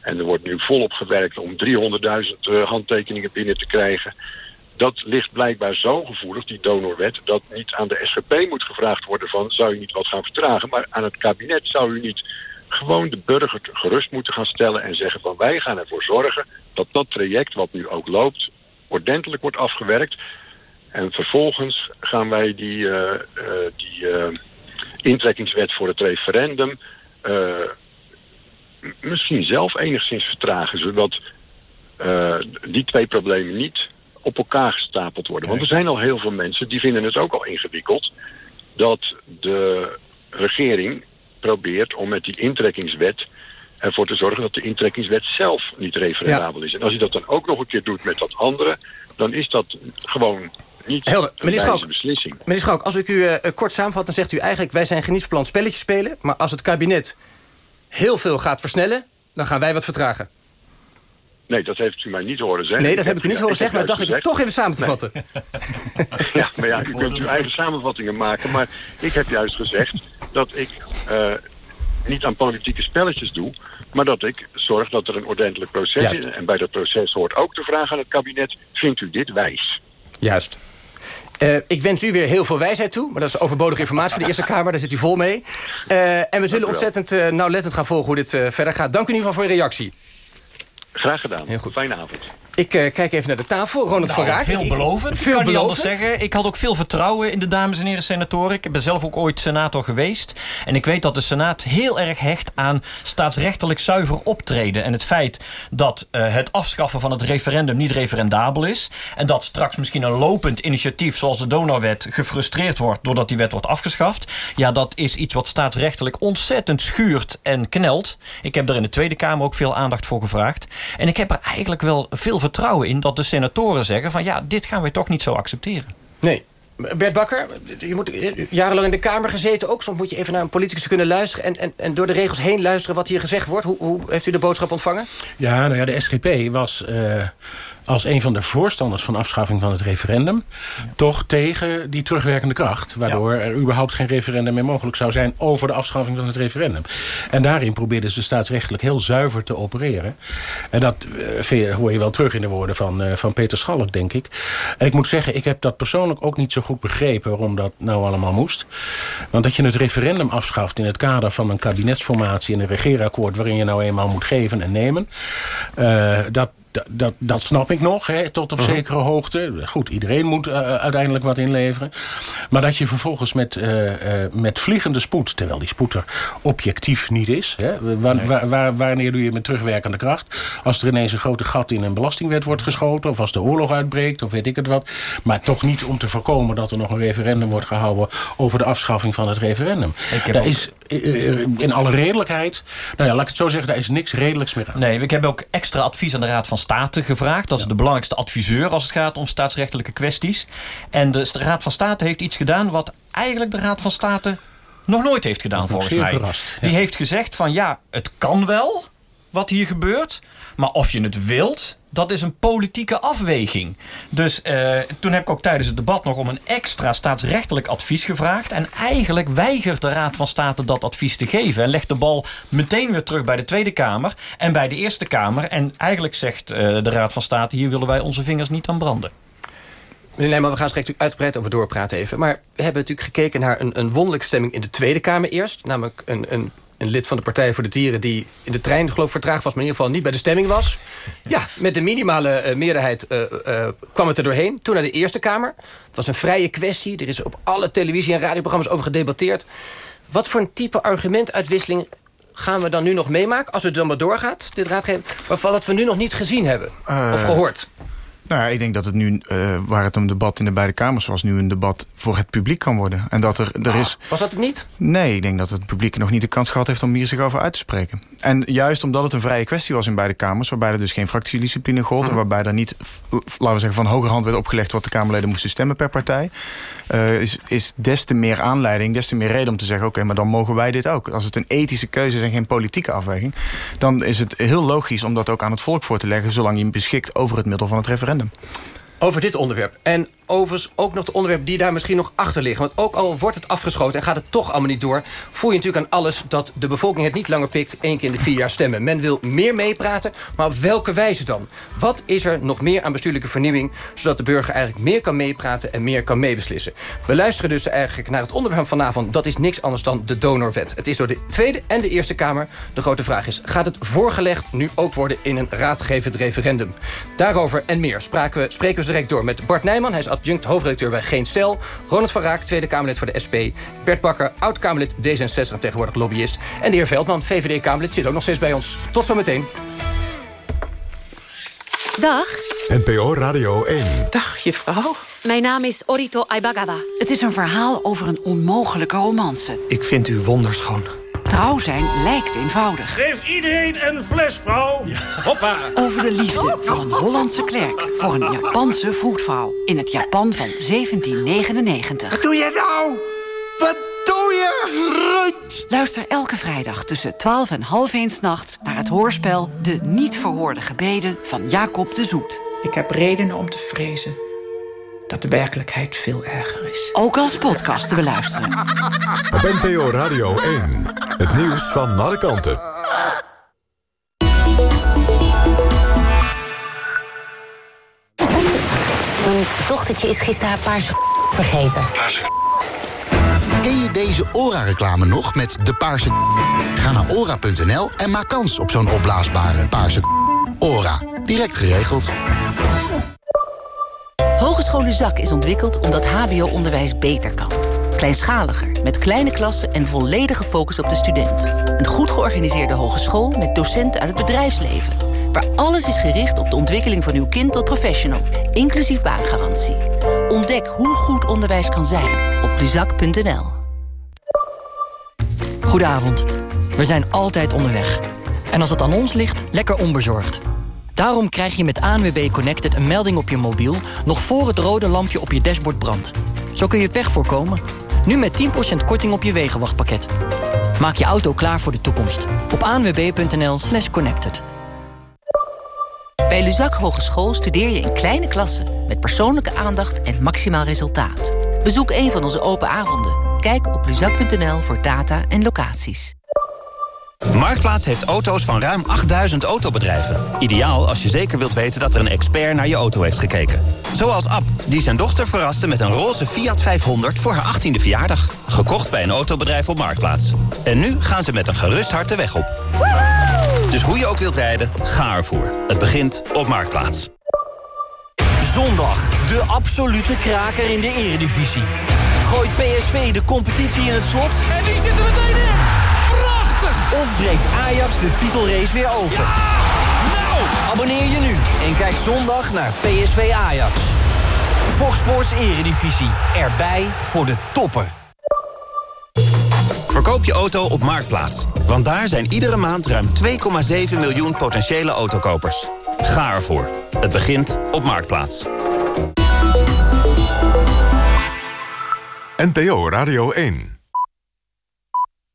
en er wordt nu volop gewerkt om 300.000 eh, handtekeningen binnen te krijgen. Dat ligt blijkbaar zo gevoelig, die donorwet... dat niet aan de SGP moet gevraagd worden van... zou u niet wat gaan vertragen, maar aan het kabinet zou u niet... gewoon de burger gerust moeten gaan stellen en zeggen van... wij gaan ervoor zorgen dat dat traject wat nu ook loopt... ordentelijk wordt afgewerkt. En vervolgens gaan wij die, eh, eh, die eh, intrekkingswet voor het referendum... misschien zelf enigszins vertragen... zodat die twee problemen niet op elkaar gestapeld worden. Want er zijn al heel veel mensen die vinden het ook al ingewikkeld... dat de regering probeert om met die intrekkingswet ervoor te zorgen dat de intrekkingswet zelf niet referendabel is. En als hij dat dan ook nog een keer doet met dat andere... dan is dat gewoon niet Helder. Meneer Schalk. beslissing. Meneer Schalk, als ik u eh, eh, kort samenvat, dan zegt u eigenlijk... wij zijn geen niet van plan spelletjes spelen... maar als het kabinet heel veel gaat versnellen... dan gaan wij wat vertragen. Nee, dat heeft u mij niet horen zeggen. Nee, dat heb ik u niet horen zeggen, maar dacht ik het toch even samen te Nee. vatten. Ja, maar ja, u kunt uw eigen samenvattingen maken. Maar ik heb juist gezegd dat ik eh, niet aan politieke spelletjes doe... maar dat ik zorg dat er een ordentelijk proces Juist. is. En bij dat proces hoort ook de vraag aan het kabinet... vindt u dit wijs? Juist. Eh, ik wens u weer heel veel wijsheid toe. Maar dat is overbodige informatie van de Eerste Kamer. Daar zit u vol mee. Eh, en we zullen ontzettend eh, nauwlettend gaan volgen hoe dit verder gaat. Dank u in ieder geval voor uw reactie. Graag gedaan. Heel goed. Fijne avond. Ik eh, kijk even naar de tafel. Ronald Nou, van Raak. Veelbelovend, ik kan niet anders zeggen. Ik had ook veel vertrouwen in de dames en heren senatoren. Ik ben zelf ook ooit senator geweest. En ik weet dat de Senaat heel erg hecht aan staatsrechtelijk zuiver optreden. En het feit dat eh, het afschaffen van het referendum niet referendabel is. En dat straks misschien een lopend initiatief zoals de donorwet gefrustreerd wordt doordat die wet wordt afgeschaft. Ja, dat is iets wat staatsrechtelijk ontzettend schuurt en knelt. Ik heb er in de Tweede Kamer ook veel aandacht voor gevraagd. En ik heb er eigenlijk wel veel vertrouwen in dat de senatoren zeggen van ja, dit gaan wij toch niet zo accepteren. Nee. Bert Bakker, je moet jarenlang in de Kamer gezeten ook. Soms moet je even naar een politicus kunnen luisteren... en, en, en door de regels heen luisteren wat hier gezegd wordt. Hoe, hoe heeft u de boodschap ontvangen? Ja, nou ja, de SGP was eh, als een van de voorstanders van afschaffing van het referendum... toch tegen die terugwerkende kracht. Waardoor er überhaupt geen referendum meer mogelijk zou zijn... over de afschaffing van het referendum. En daarin probeerden ze staatsrechtelijk heel zuiver te opereren. En dat uh, hoor je wel terug in de woorden van, uh, van Peter Schalk, denk ik. En ik moet zeggen, ik heb dat persoonlijk ook niet zo goed begrepen... waarom dat nou allemaal moest. Want dat je het referendum afschaft in het kader van een kabinetsformatie... en een regeerakkoord waarin je nou eenmaal moet geven en nemen... Uh, dat, dat, dat snap ik nog, hè, tot op uh -huh. zekere hoogte. Goed, iedereen moet uh, uiteindelijk wat inleveren. Maar dat je vervolgens met, uh, met vliegende spoed... terwijl die spoed er objectief niet is... Hè, nee. wanneer doe je met terugwerkende kracht? Als er ineens een grote gat in een belastingwet wordt geschoten... of als de oorlog uitbreekt, of weet ik het wat. Maar toch niet om te voorkomen dat er nog een referendum wordt gehouden... over de afschaffing van het referendum. Daar is in alle redelijkheid... nou ja, laat ik het zo zeggen, daar is niks redelijks meer aan. Nee, ik heb ook extra advies aan de Raad van State gevraagd. Dat is de belangrijkste adviseur als het gaat om staatsrechtelijke kwesties. En de Raad van State heeft iets gedaan wat eigenlijk de Raad van State nog nooit heeft gedaan volgens mij. Verrast, ja. Die heeft gezegd van ja, het kan wel wat hier gebeurt. Maar of je het wilt, dat is een politieke afweging. Dus uh, toen heb ik ook tijdens het debat nog om een extra staatsrechtelijk advies gevraagd. En eigenlijk weigert de Raad van State dat advies te geven. En legt de bal meteen weer terug bij de Tweede Kamer en bij de Eerste Kamer. En eigenlijk zegt uh, de Raad van State, hier willen wij onze vingers niet aan branden. Meneer Nijman, we gaan straks uitgebreid over doorpraten even. Maar we hebben natuurlijk gekeken naar een, een wonderlijke stemming in de Tweede Kamer eerst. Namelijk een, een een lid van de Partij voor de Dieren... die in de trein geloof ik vertraagd was... maar in ieder geval niet bij de stemming was. Ja, met de minimale uh, meerderheid uh, uh, kwam het er doorheen. Toen naar de Eerste Kamer. Het was een vrije kwestie. Er is op alle televisie- en radioprogramma's over gedebatteerd. Wat voor een type argumentuitwisseling gaan we dan nu nog meemaken... als het dan maar doorgaat, dit raadgeving... waarvan dat we nu nog niet gezien hebben of gehoord? Nou ja, ik denk dat het nu, uh, waar het een debat in de beide kamers was... nu een debat voor het publiek kan worden. En dat er, er Ah, is... Was dat het niet? Nee, ik denk dat het publiek nog niet de kans gehad heeft... om hier zich over uit te spreken. En juist omdat het een vrije kwestie was in beide kamers... waarbij er dus geen fractiediscipline gold... en waarbij er niet, laten we zeggen, van hogerhand werd opgelegd... wat de Kamerleden moesten stemmen per partij... Uh, is, des te meer aanleiding, des te meer reden om te zeggen... oké, maar dan mogen wij dit ook. Als het een ethische keuze is en geen politieke afweging... dan is het heel logisch om dat ook aan het volk voor te leggen... zolang je beschikt over het middel van het referendum. Over dit onderwerp. En overigens ook nog de onderwerpen die daar misschien nog achter liggen. Want ook al wordt het afgeschoten en gaat het toch allemaal niet door... voel je natuurlijk aan alles dat de bevolking het niet langer pikt... één keer in de vier jaar stemmen. Men wil meer meepraten, maar op welke wijze dan? Wat is er nog meer aan bestuurlijke vernieuwing... zodat de burger eigenlijk meer kan meepraten en meer kan meebeslissen? We luisteren dus eigenlijk naar het onderwerp van vanavond. Dat is niks anders dan de donorwet. Het is door de Tweede en de Eerste Kamer. De grote vraag is, gaat het voorgelegd nu ook worden... in een raadgevend referendum? Daarover en meer spraken we, spreken we direct door met Bart Nijman. Hij is adjunct hoofdredacteur bij Geen Stel. Ronald van Raak, Tweede Kamerlid voor de SP. Bert Bakker, oud-Kamerlid D66 en tegenwoordig lobbyist. En de heer Veldman, VVD-Kamerlid, zit ook nog steeds bij ons. Tot zometeen. Dag. NPO Radio 1. Dag, juffrouw. Mijn naam is Orito Aibagawa. Het is een verhaal over een onmogelijke romance. Ik vind u wonderschoon. Trouw zijn lijkt eenvoudig. Geef iedereen een fles, vrouw. Ja. Hoppa. Over de liefde voor een Hollandse klerk... voor een Japanse voetvrouw in het Japan van 1799. Wat doe je nou? Wat doe je, Ruud? Luister elke vrijdag tussen 12 en half 1 nachts... naar het hoorspel De Niet Verhoorde Gebeden van Jacob de Zoet. Ik heb redenen om te vrezen dat de werkelijkheid veel erger is. Ook als podcast te beluisteren. Op NPO Radio 1. Het nieuws van alle kanten. Mijn dochtertje is gisteren haar paarse vergeten. Ken je deze ORA-reclame nog met de paarse Ga naar ora.nl en maak kans op zo'n opblaasbare paarse ORA. Direct geregeld. Hogescholen Zak is ontwikkeld omdat hbo-onderwijs beter kan. Kleinschaliger, met kleine klassen en volledige focus op de student. Een goed georganiseerde hogeschool met docenten uit het bedrijfsleven. Waar alles is gericht op de ontwikkeling van uw kind tot professional. Inclusief baangarantie. Ontdek hoe goed onderwijs kan zijn op luzak.nl. Goedenavond. We zijn altijd onderweg. En als het aan ons ligt, lekker onbezorgd. Daarom krijg je met ANWB Connected een melding op je mobiel... nog voor het rode lampje op je dashboard brandt. Zo kun je pech voorkomen. Nu met 10% korting op je wegenwachtpakket. Maak je auto klaar voor de toekomst. Op anwb.nl slash connected. Bij Luzak Hogeschool studeer je in kleine klassen... met persoonlijke aandacht en maximaal resultaat. Bezoek een van onze open avonden. Kijk op luzak.nl voor data en locaties. Marktplaats heeft auto's van ruim 8000 autobedrijven. Ideaal als je zeker wilt weten dat er een expert naar je auto heeft gekeken. Zoals Ab, die zijn dochter verraste met een roze Fiat 500 voor haar 18e verjaardag. Gekocht bij een autobedrijf op Marktplaats. En nu gaan ze met een gerust hart de weg op. Dus hoe je ook wilt rijden, ga ervoor. Het begint op Marktplaats. Zondag, de absolute kraker in de eredivisie. Gooit PSV de competitie in het slot? En die zitten meteen in! Of breekt Ajax de titelrace weer open? Nou! Abonneer je nu en kijk zondag naar PSV Ajax. Fox Sports Eredivisie. Erbij voor de toppen. Verkoop je auto op Marktplaats. Want daar zijn iedere maand ruim 2,7 miljoen potentiële autokopers. Ga ervoor. Het begint op Marktplaats. NPO Radio 1